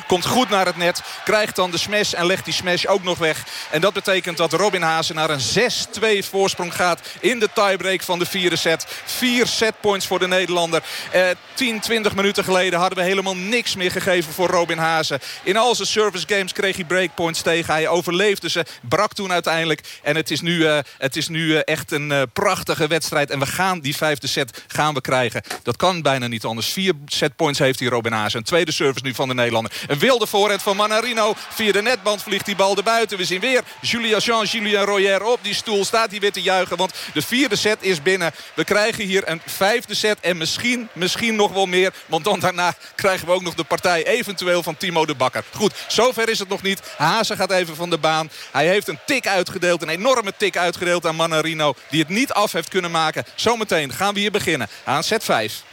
Komt goed naar het net. Krijgt dan de smash en legt die smash ook nog weg. En dat betekent dat Robin Hazen naar een 6-2 voorsprong gaat... in de tiebreak van de vierde set. Vier setpoints voor de Nederlander. Eh, 10, 20 minuten geleden hadden we helemaal niks meer gegeven voor Robin Hazen. In al zijn service games kreeg hij breakpoints tegen. Hij overleefde ze, brak toen uiteindelijk. En het is nu, uh, het is nu uh, echt een uh, prachtige wedstrijd. En we gaan die vijfde set gaan we krijgen. Dat kan bijna niet anders. Vier setpoints heeft hij Robin Hazen. Een tweede service nu van de Nederlander. Een wilde voorhand van Manarino. Via de netband vliegt die bal erbuiten. We zien weer Julia Jean, Julien Royer op die stoel. Staat hij weer te juichen, want de vierde set is binnen. We krijgen hier een vijfde set en misschien, misschien nog wel meer. Want dan daarna krijgen we ook nog de partij eventueel van Timo de Bakker. Goed, zover is het nog niet. Hazen gaat even van de baan. Hij heeft een tik uitgedeeld, een enorme tik uitgedeeld aan Manarino. Die het niet af heeft kunnen maken. Zometeen gaan we hier beginnen aan set 5.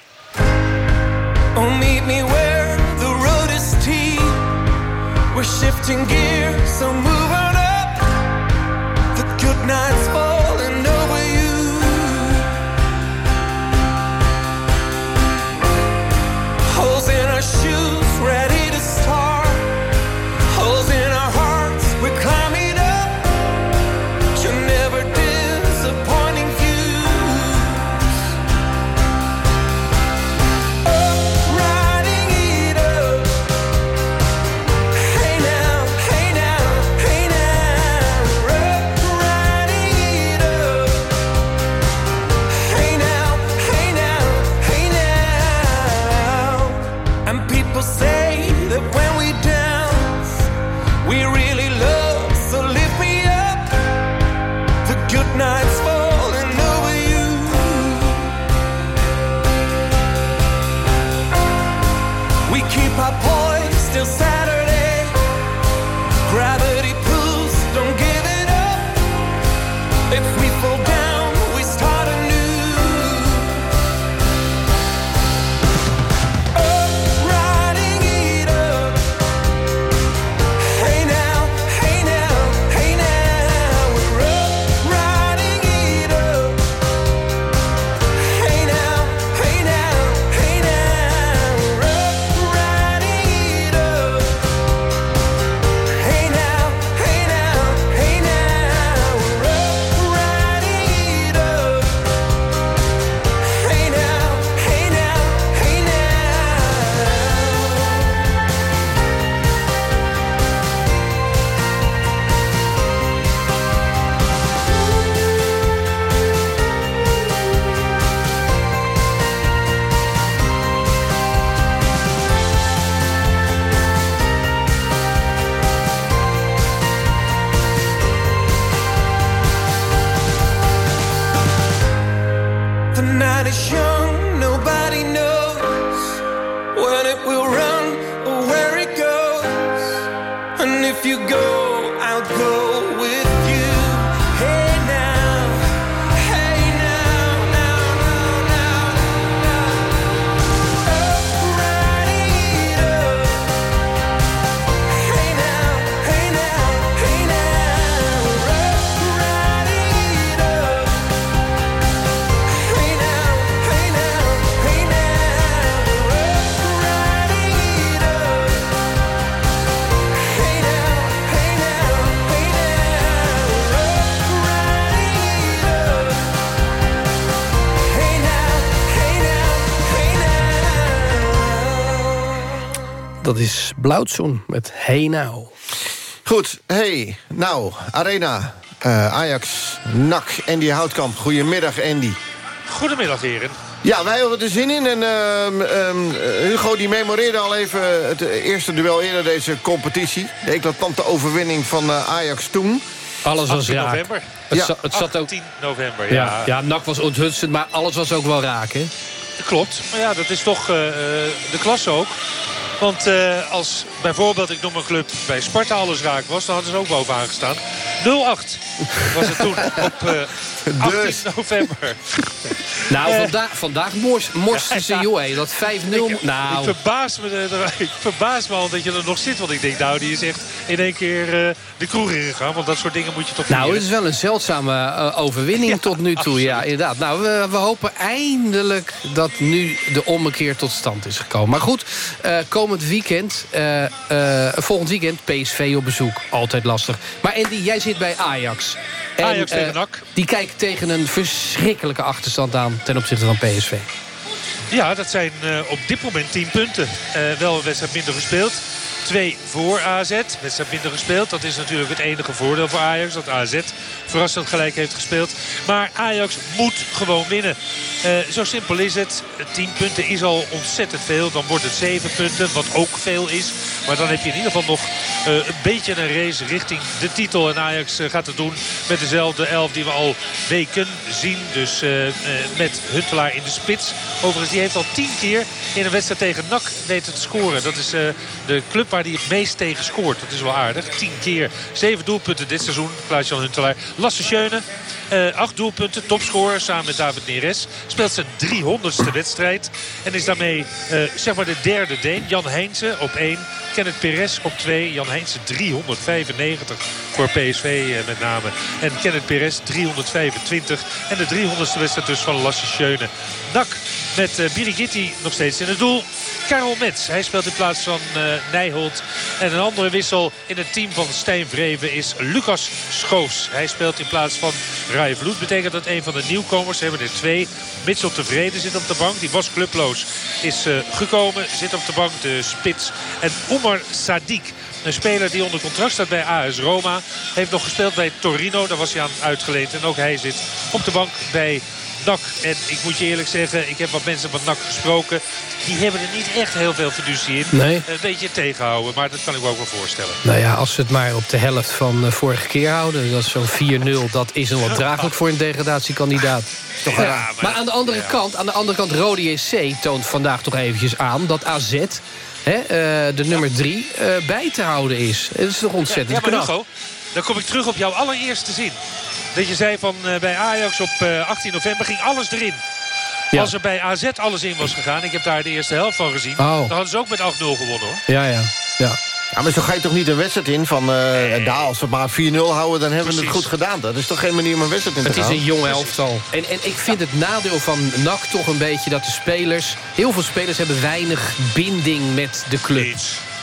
Oh, meet me where We're shifting gears, so move on up. The good nights Dat is Blauwtsoen met Hey Nou. Goed, hey, nou, Arena, eh, Ajax, NAC, Andy Houtkamp. Goedemiddag, Andy. Goedemiddag, heren. Ja, wij hadden er zin in. En ehm, ehm, Hugo die memoreerde al even het eerste duel eerder deze competitie. De eclatante overwinning van eh, Ajax toen. Alles was 18 raak. november. Het, Ja. za- het zat ook... 18 november, Ja, ja. ja, NAC was onthutsend, maar alles was ook wel raak, hè? Klopt. Maar ja, dat is toch eh, eh, de klasse ook. Want eh, als bijvoorbeeld, ik noem een club, bij Sparta alles raak was... dan hadden ze ook bovenaan gestaan. 0-8 was het toen op [LAUGHS] eh 18 Dus. november. [LAUGHS] Nou, Eh. vandaag, vandaag mors, morsten ze, joh, dat 5-0... Ik Nou, verbaas, me, de- ik verbaas me al dat je er nog zit. Want ik denk, nou, die is echt in één keer eh, de kroeg ingegaan. Want dat soort dingen moet je toch nou, het is wel een zeldzame eh, overwinning [LAUGHS] tot nu toe. Ja, inderdaad. Nou, we, we hopen eindelijk dat nu de ommekeer tot stand is gekomen. Maar goed, komend weekend, volgend weekend, PSV op bezoek. Altijd lastig. Maar Andy, jij zit bij Ajax. En, Ajax tegen NAC. Die kijkt tegen een verschrikkelijke achterstand aan ten opzichte van PSV. Ja, dat zijn eh, op dit moment 10 punten. Eh, wel een wedstrijd minder gespeeld. Twee voor AZ. Wedstrijd minder gespeeld. Dat is natuurlijk het enige voordeel voor Ajax. Dat AZ verrassend gelijk heeft gespeeld. Maar Ajax moet gewoon winnen. Eh, zo simpel is het. 10 punten is al ontzettend veel. Dan wordt het 7 punten, wat ook veel is. Maar dan heb je in ieder geval nog eh, een beetje een race richting de titel. En Ajax eh, gaat het doen met dezelfde elf die we al weken zien. Dus met Huntelaar in de spits. Overigens, die heeft al tien keer in een wedstrijd tegen NAC weten te scoren. Dat is de club waar hij het meest tegen scoort. Dat is wel aardig. Tien keer. Zeven doelpunten dit seizoen. Klaas-Jan Huntelaar. Lasse Schöne. eh, acht doelpunten, topscorer samen met David Neres. Speelt zijn 300ste wedstrijd. En is daarmee eh, zeg maar de derde Deen. Jan Heinze op één. Kenneth Perez op 2. Jan Heinze 395 voor PSV eh, met name. En Kenneth Perez 325. En de 300ste wedstrijd dus van Lasse Schöne. Nak met Birigiti nog steeds in het doel. Karel Mets, hij speelt in plaats van eh Nijholt. En een andere wissel in het team van Stijn Vreven is Lucas Schoofs. Hij speelt in plaats van Rai Vloed. Betekent dat een van de nieuwkomers, ze hebben er twee. Mitchell Tevreden zit op de bank. Die was clubloos, is eh, gekomen. Zit op de bank, de spits. En Omar Sadiq. Een speler die onder contract staat bij AS Roma. Heeft nog gespeeld bij Torino. Daar was hij aan uitgeleend. En ook hij zit op de bank bij NAC. En ik moet je eerlijk zeggen, ik heb wat mensen van NAC gesproken. Die hebben er niet echt heel veel fiducie in. Nee. Een beetje tegenhouden, maar dat kan ik me ook wel voorstellen. Nou ja, als ze het maar op de helft van eh, vorige keer houden... dat is zo'n 4-0, dat is een wat draaglijk voor een degradatiekandidaat. Toch Ja, maar, aan de andere kant, aan de andere kant, Rode JC toont vandaag toch eventjes aan... dat AZ, hè, eh, de nummer 3, bij te houden is. Het is toch ontzettend Ja, maar knap. Hugo, dan kom ik terug op jouw allereerste zin. Dat je zei van eh, bij Ajax op eh, 18 november ging alles erin. Ja. Als er bij AZ alles in was gegaan, ik heb daar de eerste helft van gezien... Oh. dan hadden ze ook met 8-0 gewonnen hoor. Ja, ja. ja. Ja, maar zo ga je toch niet een wedstrijd in van... eh daar, als we maar 4-0 houden, dan hebben we het goed gedaan. Dat is toch geen manier om een wedstrijd in te Het is gaan? een jong elftal. En, en ik vind het nadeel van NAC toch een beetje dat de spelers... heel veel spelers hebben weinig binding met de club.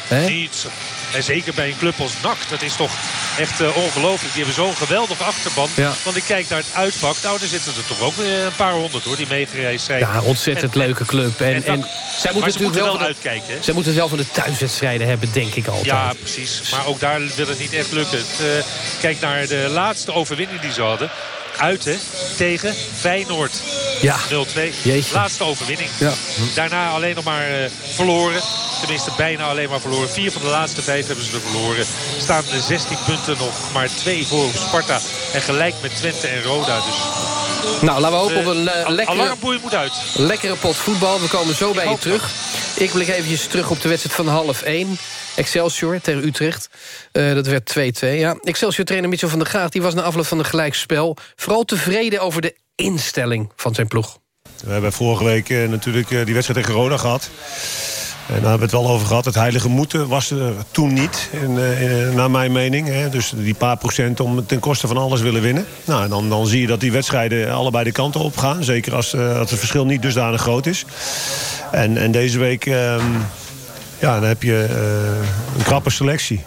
Niets. En zeker bij een club als NAC. Dat is toch echt eh, ongelooflijk. Die hebben zo'n geweldige achterban. Ja. Want ik kijk naar het uitpak. Nou, er zitten er toch ook weer een paar honderd hoor. Die meegereisd zijn. Ja, ontzettend En- leuke club. En, en zij moeten ze natuurlijk moeten wel, uitkijken, hè? Zij moeten het wel van de thuiswedstrijden hebben, denk ik altijd. Ja, precies. Maar ook daar wil het niet echt lukken. Het, eh, kijk naar de laatste overwinning die ze hadden. Uit, hè? Tegen Feyenoord. Ja. 0-2. Jeetje. Laatste overwinning. Ja. Daarna alleen nog maar eh, verloren. Tenminste, bijna alleen maar verloren. Vier van de laatste vijf hebben ze er verloren. Staan er 16 punten nog maar twee voor Sparta. En gelijk met Twente en Roda. Dus Nou, laten we hopen op een uh, lekkere, moet uit. lekkere pot voetbal. We komen zo bij je terug. Ik blik eventjes terug op de wedstrijd van half 1. Excelsior tegen Utrecht. Uh, dat werd 2-2. Ja. Excelsior-trainer Mitchell van der Graag die was na afloop van het gelijkspel... vooral tevreden over de instelling van zijn ploeg. We hebben vorige week uh, natuurlijk uh, die wedstrijd tegen Roda gehad. En daar hebben we het wel over gehad. Het heilige moeten was er toen niet, in, naar mijn mening. Hè. Dus die paar procent om ten koste van alles willen winnen. Nou, en dan, dan zie je dat die wedstrijden allebei de kanten op gaan. Zeker als, als het verschil niet dusdanig groot is. En, en deze week... Uh, ja, dan heb je uh, een krappe selectie.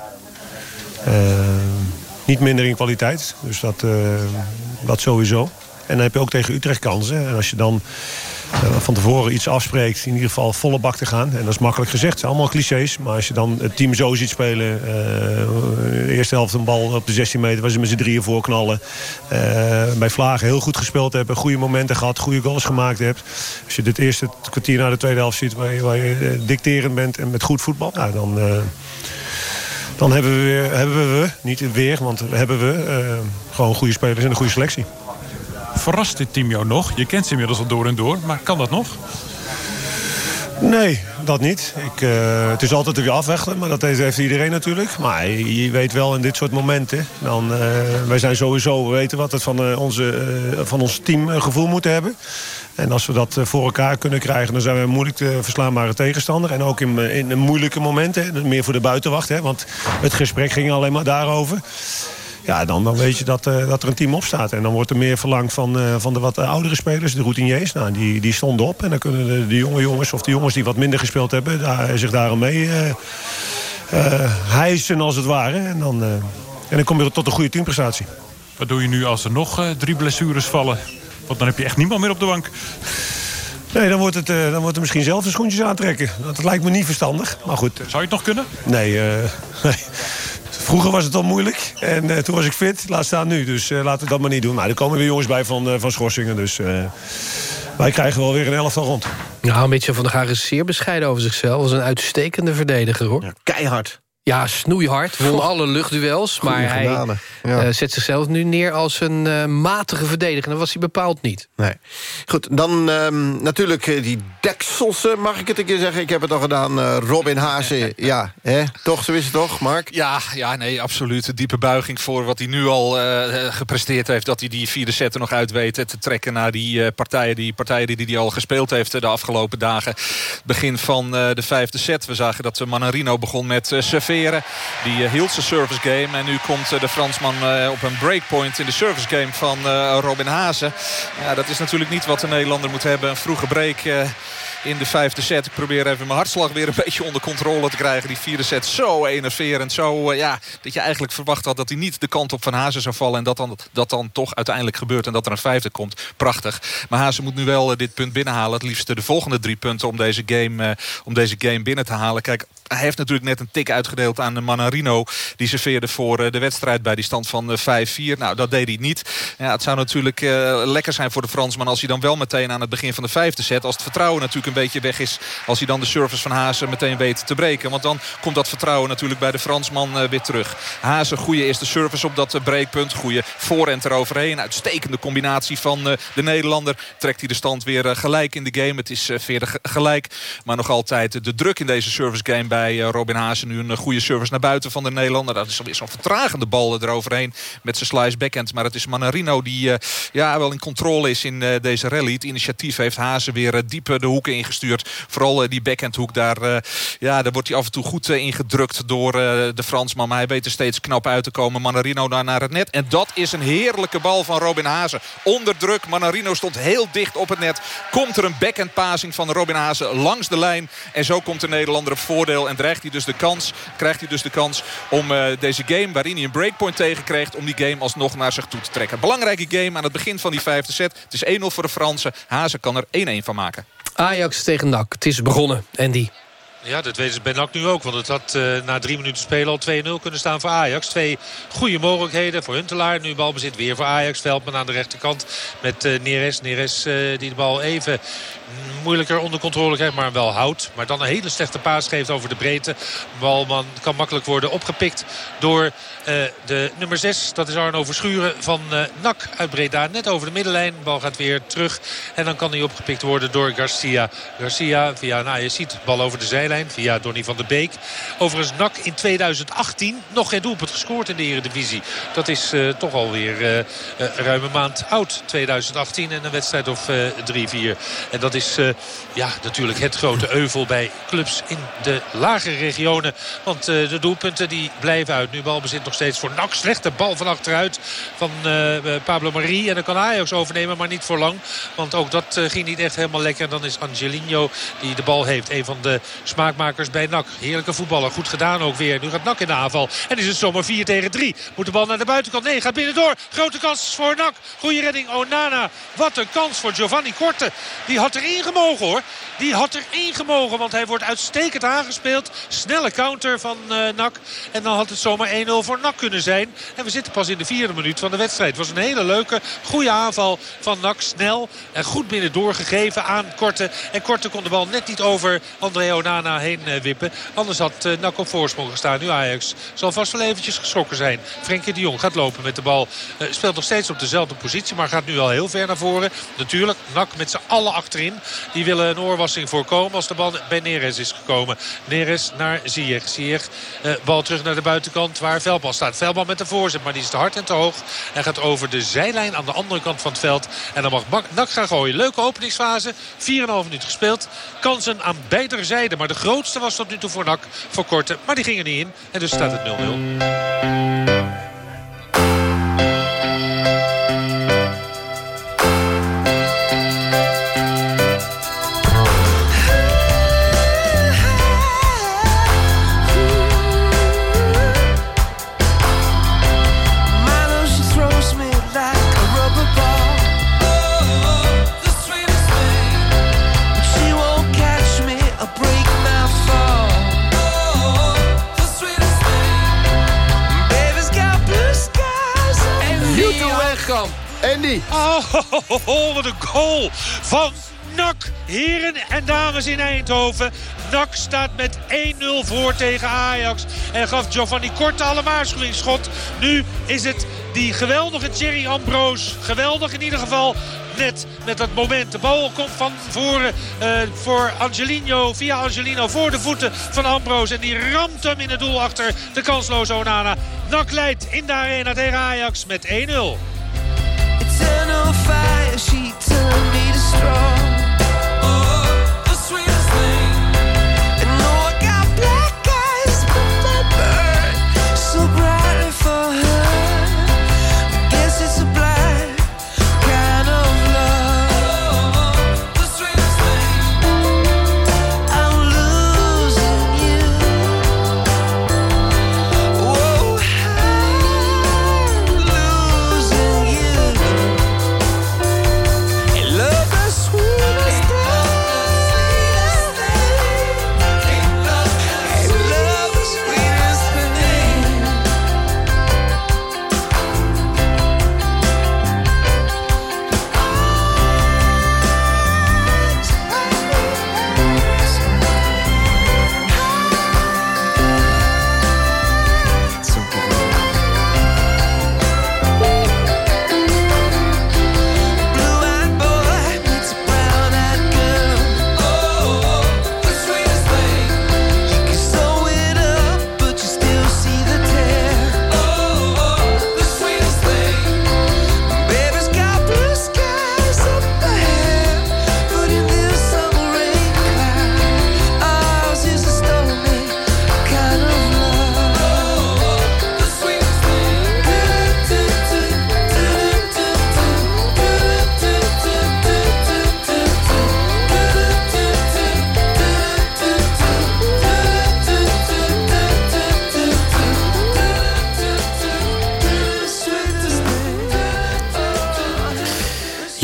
Uh, niet minder in kwaliteit, dus dat, uh, dat sowieso. En dan heb je ook tegen Utrecht kansen. En als je dan van tevoren iets afspreekt, in ieder geval volle bak te gaan. En dat is makkelijk gezegd, zijn allemaal clichés. Maar als je dan het team zo ziet spelen... de eerste helft een bal op de 16 meter... waar ze met z'n drieën voorknallen. bij Vlagen heel goed gespeeld hebben. Goede momenten gehad, goede goals gemaakt hebt. Als je dit eerste kwartier naar de tweede helft ziet... waar je, je dicterend bent en met goed voetbal... Nou, dan, dan hebben we weer, hebben we, niet weer, want hebben we gewoon goede spelers en een goede selectie. Verrast dit team jou nog? Je kent ze inmiddels al door en door, maar kan dat nog? Nee, dat niet. Ik, uh, het is altijd weer afwachten, maar dat heeft iedereen natuurlijk. Maar je weet wel in dit soort momenten... Dan, uh, wij zijn sowieso, we weten wat het van, uh, onze, van ons team gevoel moeten hebben. En als we dat voor elkaar kunnen krijgen... dan zijn we een moeilijk verslaanbare tegenstander. En ook in, in moeilijke momenten, meer voor de buitenwacht. Hè, want het gesprek ging alleen maar daarover. Ja, dan, dan weet je dat, uh, dat er een team op staat. En dan wordt er meer verlangd van, uh, van de wat oudere spelers, de routiniers. Nou, die, die stonden op. En dan kunnen de, de jonge jongens of de jongens die wat minder gespeeld hebben... Daar, zich daarom mee hijsen als het ware. En dan, en dan kom je tot een goede teamprestatie. Wat doe je nu als er nog drie blessures vallen? Want dan heb je echt niemand meer op de bank. Nee, dan wordt het, dan wordt het misschien zelf de schoentjes aantrekken. Dat lijkt me niet verstandig, maar goed. Zou je het nog kunnen? Nee, uh, [LAUGHS] nee. Vroeger was het al moeilijk. En uh, toen was ik fit. Laat staan nu. Dus laten we dat maar niet doen. Maar er komen weer jongens bij van, van schorsingen. Dus wij krijgen wel weer een elftal rond. Nou, een beetje van de Gaar is zeer bescheiden over zichzelf. Was een uitstekende verdediger, hoor. Ja, keihard. Ja, snoeihard. Won alle luchtduels. Maar hij ja. uh, zet zichzelf nu neer als een uh, matige verdediger. Dat was hij bepaald niet. Nee. Goed, dan um, natuurlijk uh, die deksels, mag ik het een keer zeggen. Ik heb het al gedaan. Robin Haase, [LAUGHS] ja, hè? toch? Zo is het toch, Mark? Ja, ja, nee, absoluut. Diepe buiging voor wat hij nu al gepresteerd heeft. Dat hij die vierde set er nog uit weet te trekken naar die partijen. Die partijen die hij al gespeeld heeft de afgelopen dagen. Begin van de vijfde set. We zagen dat Manarino begon met serveren. Die uh, hield zijn service game. En nu komt uh, de Fransman uh, op een breakpoint in de service game van Robin Hazen. Ja, dat is natuurlijk niet wat de Nederlander moet hebben. Een vroege break in de vijfde set. Ik probeer even mijn hartslag weer een [LAUGHS] beetje onder controle te krijgen. Die vierde set zo enerverend. Zo, ja, dat je eigenlijk verwacht had dat hij niet de kant op van Hazen zou vallen. En dat dan, dat dan toch uiteindelijk gebeurt. En dat er een vijfde komt. Prachtig. Maar Hazen moet nu wel dit punt binnenhalen. Het liefst de volgende drie punten om deze game, om deze game binnen te halen. Kijk, hij heeft natuurlijk net een tik uitgedeeld aan de Manarino. Die serveerde voor de wedstrijd bij die stand van 5-4. Nou, dat deed hij niet. Ja, het zou natuurlijk lekker zijn voor de Fransman... als hij dan wel meteen aan het begin van de vijfde set... als het vertrouwen natuurlijk een beetje weg is... als hij dan de service van Hazen meteen weet te breken. Want dan komt dat vertrouwen natuurlijk bij de Fransman weer terug. Hazen, goede eerste service op dat breekpunt. Goede voorhand eroverheen. Uitstekende combinatie van de Nederlander. Trekt hij de stand weer gelijk in de game. Het is verder gelijk. Maar nog altijd de druk in deze service game bij Robin Hazen. Nu een goede service naar buiten van de Nederlander. Dat is alweer zo'n vertragende bal eroverheen met zijn slice backhand. Maar het is Manarino die ja, wel in controle is in deze rally. Het initiatief heeft Hazen weer diep de hoeken ingestuurd. Vooral die backhandhoek, daar, ja, daar wordt hij af en toe goed ingedrukt door de Fransman. Maar hij weet er steeds knap uit te komen. Manarino daar naar het net. En dat is een heerlijke bal van Robin Hazen. Onder druk. Manarino stond heel dicht op het net. Komt er een backhandpasing van Robin Hazen langs de lijn. En zo komt de Nederlander op voordeel. En dreigt hij dus de kans, krijgt hij dus de kans om deze game, waarin hij een breakpoint tegenkreeg, om die game alsnog naar zich toe te trekken. Belangrijke game aan het begin van die vijfde set. Het is 1-0 voor de Fransen. Hazen kan er 1-1 van maken. Ajax tegen NAC. Het is begonnen, Andy. Ja, dat weten ze bij NAC nu ook. Want het had eh, na drie minuten spelen al 2-0 kunnen staan voor Ajax. Twee goede mogelijkheden voor Huntelaar. Nu balbezit weer voor Ajax. Veldman aan de rechterkant met eh Neres. Neres eh, die de bal even moeilijker onder controle krijgt, maar wel houdt. Maar dan een hele slechte paas geeft over de breedte. Balman kan makkelijk worden opgepikt door eh, de nummer 6. Dat is Arno Verschuren van eh NAC uit Breda. Net over de middenlijn. De bal gaat weer terug. En dan kan hij opgepikt worden door Garcia. Garcia via, nou je ziet, bal over de zijlijn. Via Donny van der Beek. Overigens NAC in 2018 nog geen doelpunt gescoord in de Eredivisie. Dat is eh, toch alweer ruim een maand oud. 2018 en een wedstrijd of eh, 3-4. En dat is eh, ja, natuurlijk het grote euvel bij clubs in de lagere regionen. Want eh, de doelpunten die blijven uit. Nu balbezit nog steeds voor NAC. Slechte bal van achteruit van eh, Pablo Marie. En dan kan Ajax overnemen, maar niet voor lang. Want ook dat ging niet echt helemaal lekker. En dan is Angelino die de bal heeft. Een van de smaakmakers bij NAC. Heerlijke voetballer. Goed gedaan ook weer. Nu gaat NAC in de aanval. En is het zomaar 4 tegen 3. Moet de bal naar de buitenkant. Nee, gaat binnendoor. Grote kans voor NAC. Goede redding Onana. Wat een kans voor Giovanni Korte. Die had erin gemogen hoor. Die had erin gemogen. Want hij wordt uitstekend aangespeeld. Snelle counter van eh NAC. En dan had het zomaar 1-0 voor NAC kunnen zijn. En we zitten pas in de vierde minuut van de wedstrijd. Het was een hele leuke, goede aanval van NAC. Snel en goed binnen doorgegeven aan Korte. En Korte kon de bal net niet over André Onana heen eh, wippen. Anders had eh, NAC op voorsprong gestaan. Nu Ajax zal vast wel eventjes geschrokken zijn. Frenkie de Jong gaat lopen met de bal. Speelt nog steeds op dezelfde positie. Maar gaat nu al heel ver naar voren. Natuurlijk, NAC met z'n allen achterin. Die willen een oorwassing voorkomen als de bal bij Neres is gekomen. Neres naar Ziyech. Ziyech, eh, bal terug naar de buitenkant waar Veldman staat. Veldman met de voorzet, maar die is te hard en te hoog. En gaat over de zijlijn aan de andere kant van het veld. En dan mag NAC gaan gooien. Leuke openingsfase. 4,5 minuut gespeeld. Kansen aan beide zijden. Maar de grootste was tot nu toe voor NAC. Voor Korte. Maar die ging er niet in. En dus staat het 0-0. Andy. Oh, wat een goal van NAC. Heren en dames in Eindhoven. NAC staat met 1-0 voor tegen Ajax. En gaf Giovanni Korte al een waarschuwingsschot. Nu is het die geweldige Thierry Ambroos. Geweldig in ieder geval. Net met dat moment. De bal komt van voren eh, voor Angelino. Via Angelino voor de voeten van Ambroos. En die ramt hem in het doel achter de kansloze Onana. NAC leidt in de arena tegen Ajax met 1-0. she took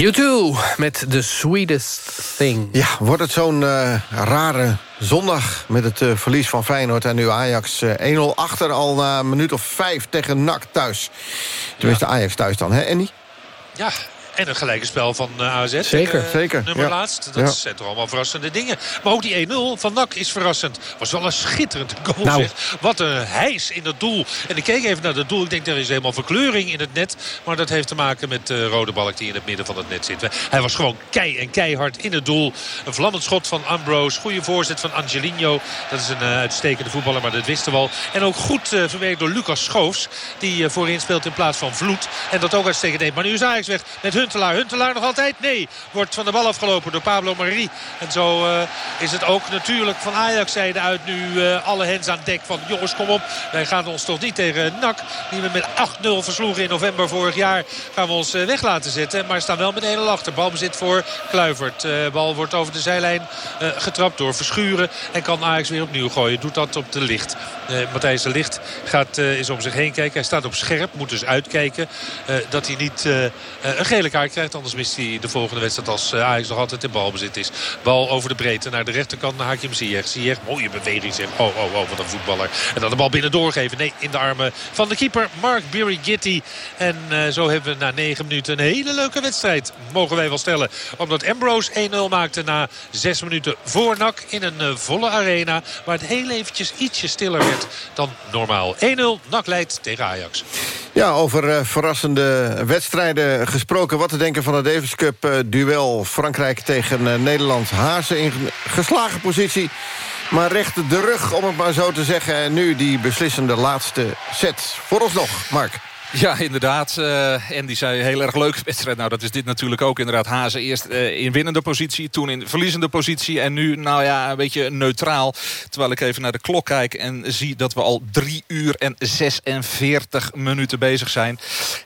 U2 met The Sweetest Thing. Ja, wordt het zo'n eh, rare zondag met het eh, verlies van Feyenoord... en nu Ajax eh, 1-0 achter al na een minuut of vijf tegen NAC thuis. Tenminste Ajax thuis dan, hè Andy? Ja, en een gelijke spel van eh, AZ. Zeker, Eh, zeker, Nummer ja. laatst. Dat Ja. zijn toch allemaal verrassende dingen. Maar ook die 1-0 van NAC is verrassend. Was wel een schitterend goal Nou. zeg. Wat een hijs in het doel. En ik keek even naar het doel. Ik denk er is helemaal verkleuring in het net. Maar dat heeft te maken met de rode balk die in het midden van het net zit. Hij was gewoon kei en keihard in het doel. Een vlammend schot van Ambrose. Goede voorzet van Angelino. Dat is een eh, uitstekende voetballer, maar dat wisten we al. En ook goed eh, verwerkt door Lucas Schoofs. Die eh, voorin speelt in plaats van Vloed. En dat ook uitstekend deed. Maar nu is Ajax weg met Huntelaar. Huntelaar nog altijd? Nee. Wordt van de bal afgelopen door Pablo Marie. En zo eh, is het ook natuurlijk van Ajax zijde uit nu eh, alle hens aan dek. Van jongens kom op. Wij gaan ons toch niet tegen NAC. Die we met 8-0 versloegen in november vorig jaar. Gaan we ons eh, weg laten zetten. Maar staan wel met 1-0 achter. Balbezit voor Kluivert. Bal wordt over de zijlijn getrapt door Verschuren. En kan Ajax weer opnieuw gooien. Doet dat op de licht. Matthijs de Licht gaat eens om zich heen kijken. Hij staat op scherp. Moet dus uitkijken dat hij niet een gele Anders mist hij de volgende wedstrijd als eh, Ajax nog altijd in balbezit is. Bal over de breedte naar de rechterkant naar Hakim Ziyech. Ziyech, mooie beweging zeg. Oh, oh, oh, wat een voetballer. En dan de bal binnen doorgeven. Nee, in de armen van de keeper Mark Birighitti. En eh, zo hebben we na negen minuten een hele leuke wedstrijd. Mogen wij wel stellen. Omdat Ambrose 1-0 maakte na zes minuten voor NAC in een eh, volle arena. Waar het heel eventjes ietsje stiller werd dan normaal. 1-0, NAC leidt tegen Ajax. Ja, over eh, verrassende wedstrijden gesproken. Wat te denken van de Davis Cup eh, duel Frankrijk tegen eh, Nederland. Hazen in geslagen positie. Maar recht de rug, om het maar zo te zeggen. En nu die beslissende laatste set. Vooralsnog, Mark. Ja, inderdaad. eh en die zei heel erg leuk wedstrijd. Nou, dat is dit natuurlijk ook inderdaad. Hazen eerst eh, in winnende positie, toen in verliezende positie... en nu, nou ja, een beetje neutraal. Terwijl ik even naar de klok kijk en zie dat we al 3 uur en 46 minuten bezig zijn.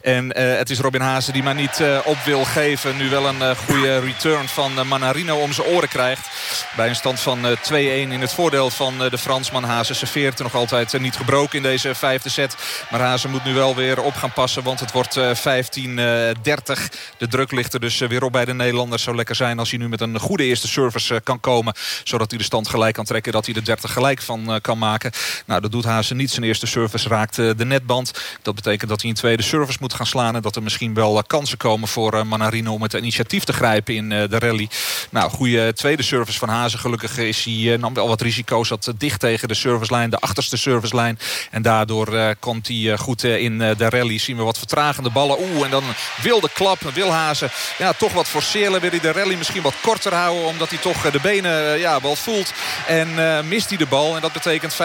En eh, het is Robin Hazen die maar niet eh, op wil geven. Nu wel een goede return van Manarino om zijn oren krijgt. Bij een stand van eh, 2-1 in het voordeel van de Fransman. Hazen serveert er nog altijd niet gebroken in deze vijfde set. Maar Hazen moet nu wel weer op gaan passen. Want het wordt eh, 15-30. de druk ligt er dus eh, weer op bij de Nederlanders. Zou lekker zijn als hij nu met een goede eerste service eh, kan komen. Zodat hij de stand gelijk kan trekken. Dat hij de 30 gelijk van eh, kan maken. Nou, dat doet Hazen niet. Zijn eerste service raakt eh, de netband. Dat betekent dat hij een tweede service moet gaan slaan. En dat er misschien wel eh, kansen komen voor eh, Manarino om het initiatief te grijpen in eh, de rally. Nou, goede tweede service van Hazen. Gelukkig is hij, eh, nam wel wat risico's. Zat eh, dicht tegen de servicelijn, de achterste servicelijn. En daardoor eh, komt hij eh, goed eh, in eh, de rally. Zien we wat vertragende ballen. Oeh, en dan wilde klap. Wil Hazen ja, toch wat forceren. Wil hij de rally misschien wat korter houden. Omdat hij toch eh, de benen eh, ja, wel voelt. En eh, mist hij de bal. En dat betekent 15-40.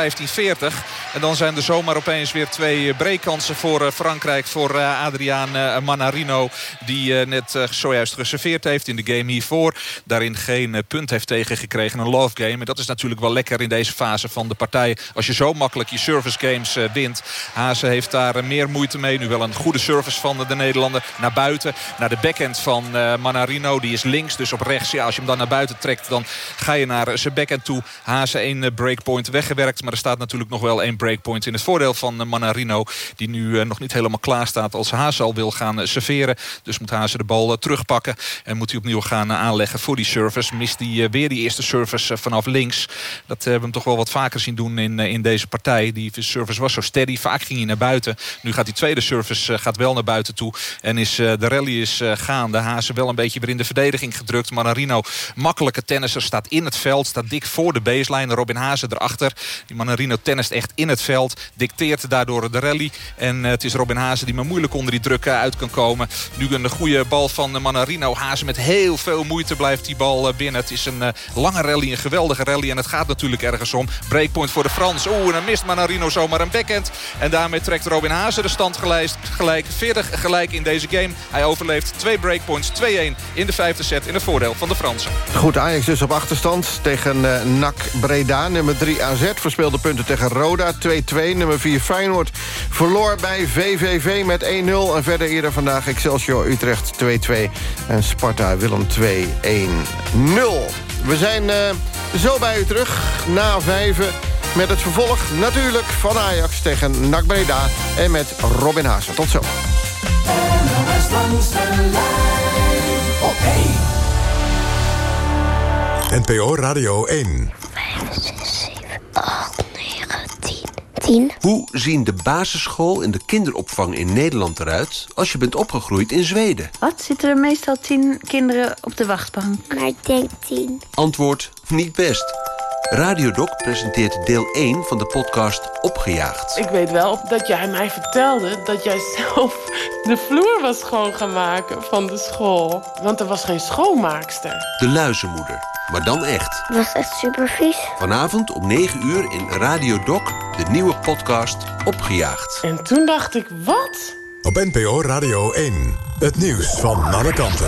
En dan zijn er zomaar opeens weer twee breakkansen voor Frankrijk. Voor eh, Adriaan Manarino. Die net zojuist geserveerd heeft in de game hiervoor. Daarin geen punt heeft tegengekregen. Een love game. En dat is natuurlijk wel lekker in deze fase van de partij. Als je zo makkelijk je service games wint. Hazen heeft daar meer moeite mee. Nu wel een goede service van de, de Nederlander. Naar buiten. Naar de backhand van eh, Manarino. Die is links, dus op rechts. Ja, als je hem dan naar buiten trekt, dan ga je naar zijn backhand toe. Hazen één eh, breakpoint weggewerkt. Maar er staat natuurlijk nog wel één breakpoint in het voordeel van eh, Manarino. Die nu nog niet helemaal klaar staat als Hazen al wil gaan serveren. Dus moet Hazen de bal terugpakken. En moet hij opnieuw gaan aanleggen voor die service. Mist hij weer die eerste service vanaf links. Dat hebben we hem toch wel wat vaker zien doen in, in deze partij. Die service was zo steady. Vaak ging hij naar buiten. Nu gaat die tweede service eh, gaat wel naar buiten toe. En is, eh, de rally is eh, gaande. Hazen wel een beetje weer in de verdediging gedrukt. Manarino, makkelijke tennisser, staat in het veld. Staat dik voor de baseline. Robin Hazen erachter. Die Manarino tennist echt in het veld. Dicteert daardoor de rally. En het is Robin Hazen die maar moeilijk onder die druk uit kan komen. Nu een goede bal van Manarino. Hazen met heel veel moeite blijft die bal binnen. Het is een lange rally, een geweldige rally. En het gaat natuurlijk ergens om. Breakpoint voor de Frans. Oeh, en dan mist Manarino zomaar een backhand. En daarmee trekt Robin Hazen de stand gelijk, gelijk 40 gelijk in deze game. Hij overleeft twee breakpoints. 2-1 in de vijfde set in het voordeel van de Fransen. Goed, Ajax dus op achterstand tegen eh, NAC Breda. Nummer 3 AZ verspeelde punten tegen Roda. 2-2. Nummer 4 Feyenoord verloor bij VVV met 1-0. En verder eerder vandaag Excelsior Utrecht 2-2. En Sparta Willem 2-1-0. We zijn eh, zo bij u terug na vijven. Met het vervolg natuurlijk van Ajax tegen NAC Breda. En met Robin Haase. Tot zo. NOS langs de lijn op NPO Radio 1. 10. Hoe zien de basisschool en de kinderopvang in Nederland eruit... als je bent opgegroeid in Zweden? Wat? Zitten er meestal tien kinderen op de wachtbank? Maar ik denk 10. Antwoord, niet best. Radiodoc presenteert deel 1 van de podcast Opgejaagd. Ik weet wel dat jij mij vertelde dat jij zelf de vloer was schoon gaan maken van de school. Want er was geen schoonmaakster. De luizenmoeder, maar dan echt. Dat was echt super vies. Vanavond om 9 uur in Radiodoc, de nieuwe podcast Opgejaagd. En toen dacht ik, wat? Op NPO Radio 1. Het nieuws van alle kanten.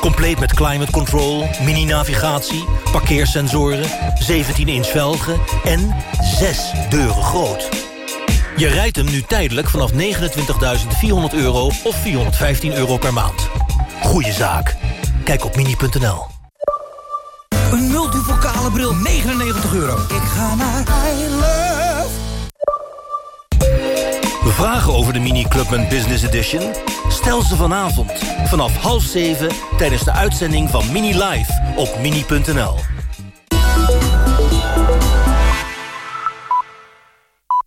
Compleet met climate control, mini-navigatie, parkeersensoren... 17-inch velgen en 6 deuren groot. Je rijdt hem nu tijdelijk vanaf 29.400 euro of 415 euro per maand. Goeie zaak. Kijk op mini.nl. Een multipokale bril, 99 euro. Ik ga naar Vragen over de Mini Clubman Business Edition? Stel ze vanavond vanaf half zeven tijdens de uitzending van Mini Live op mini.nl.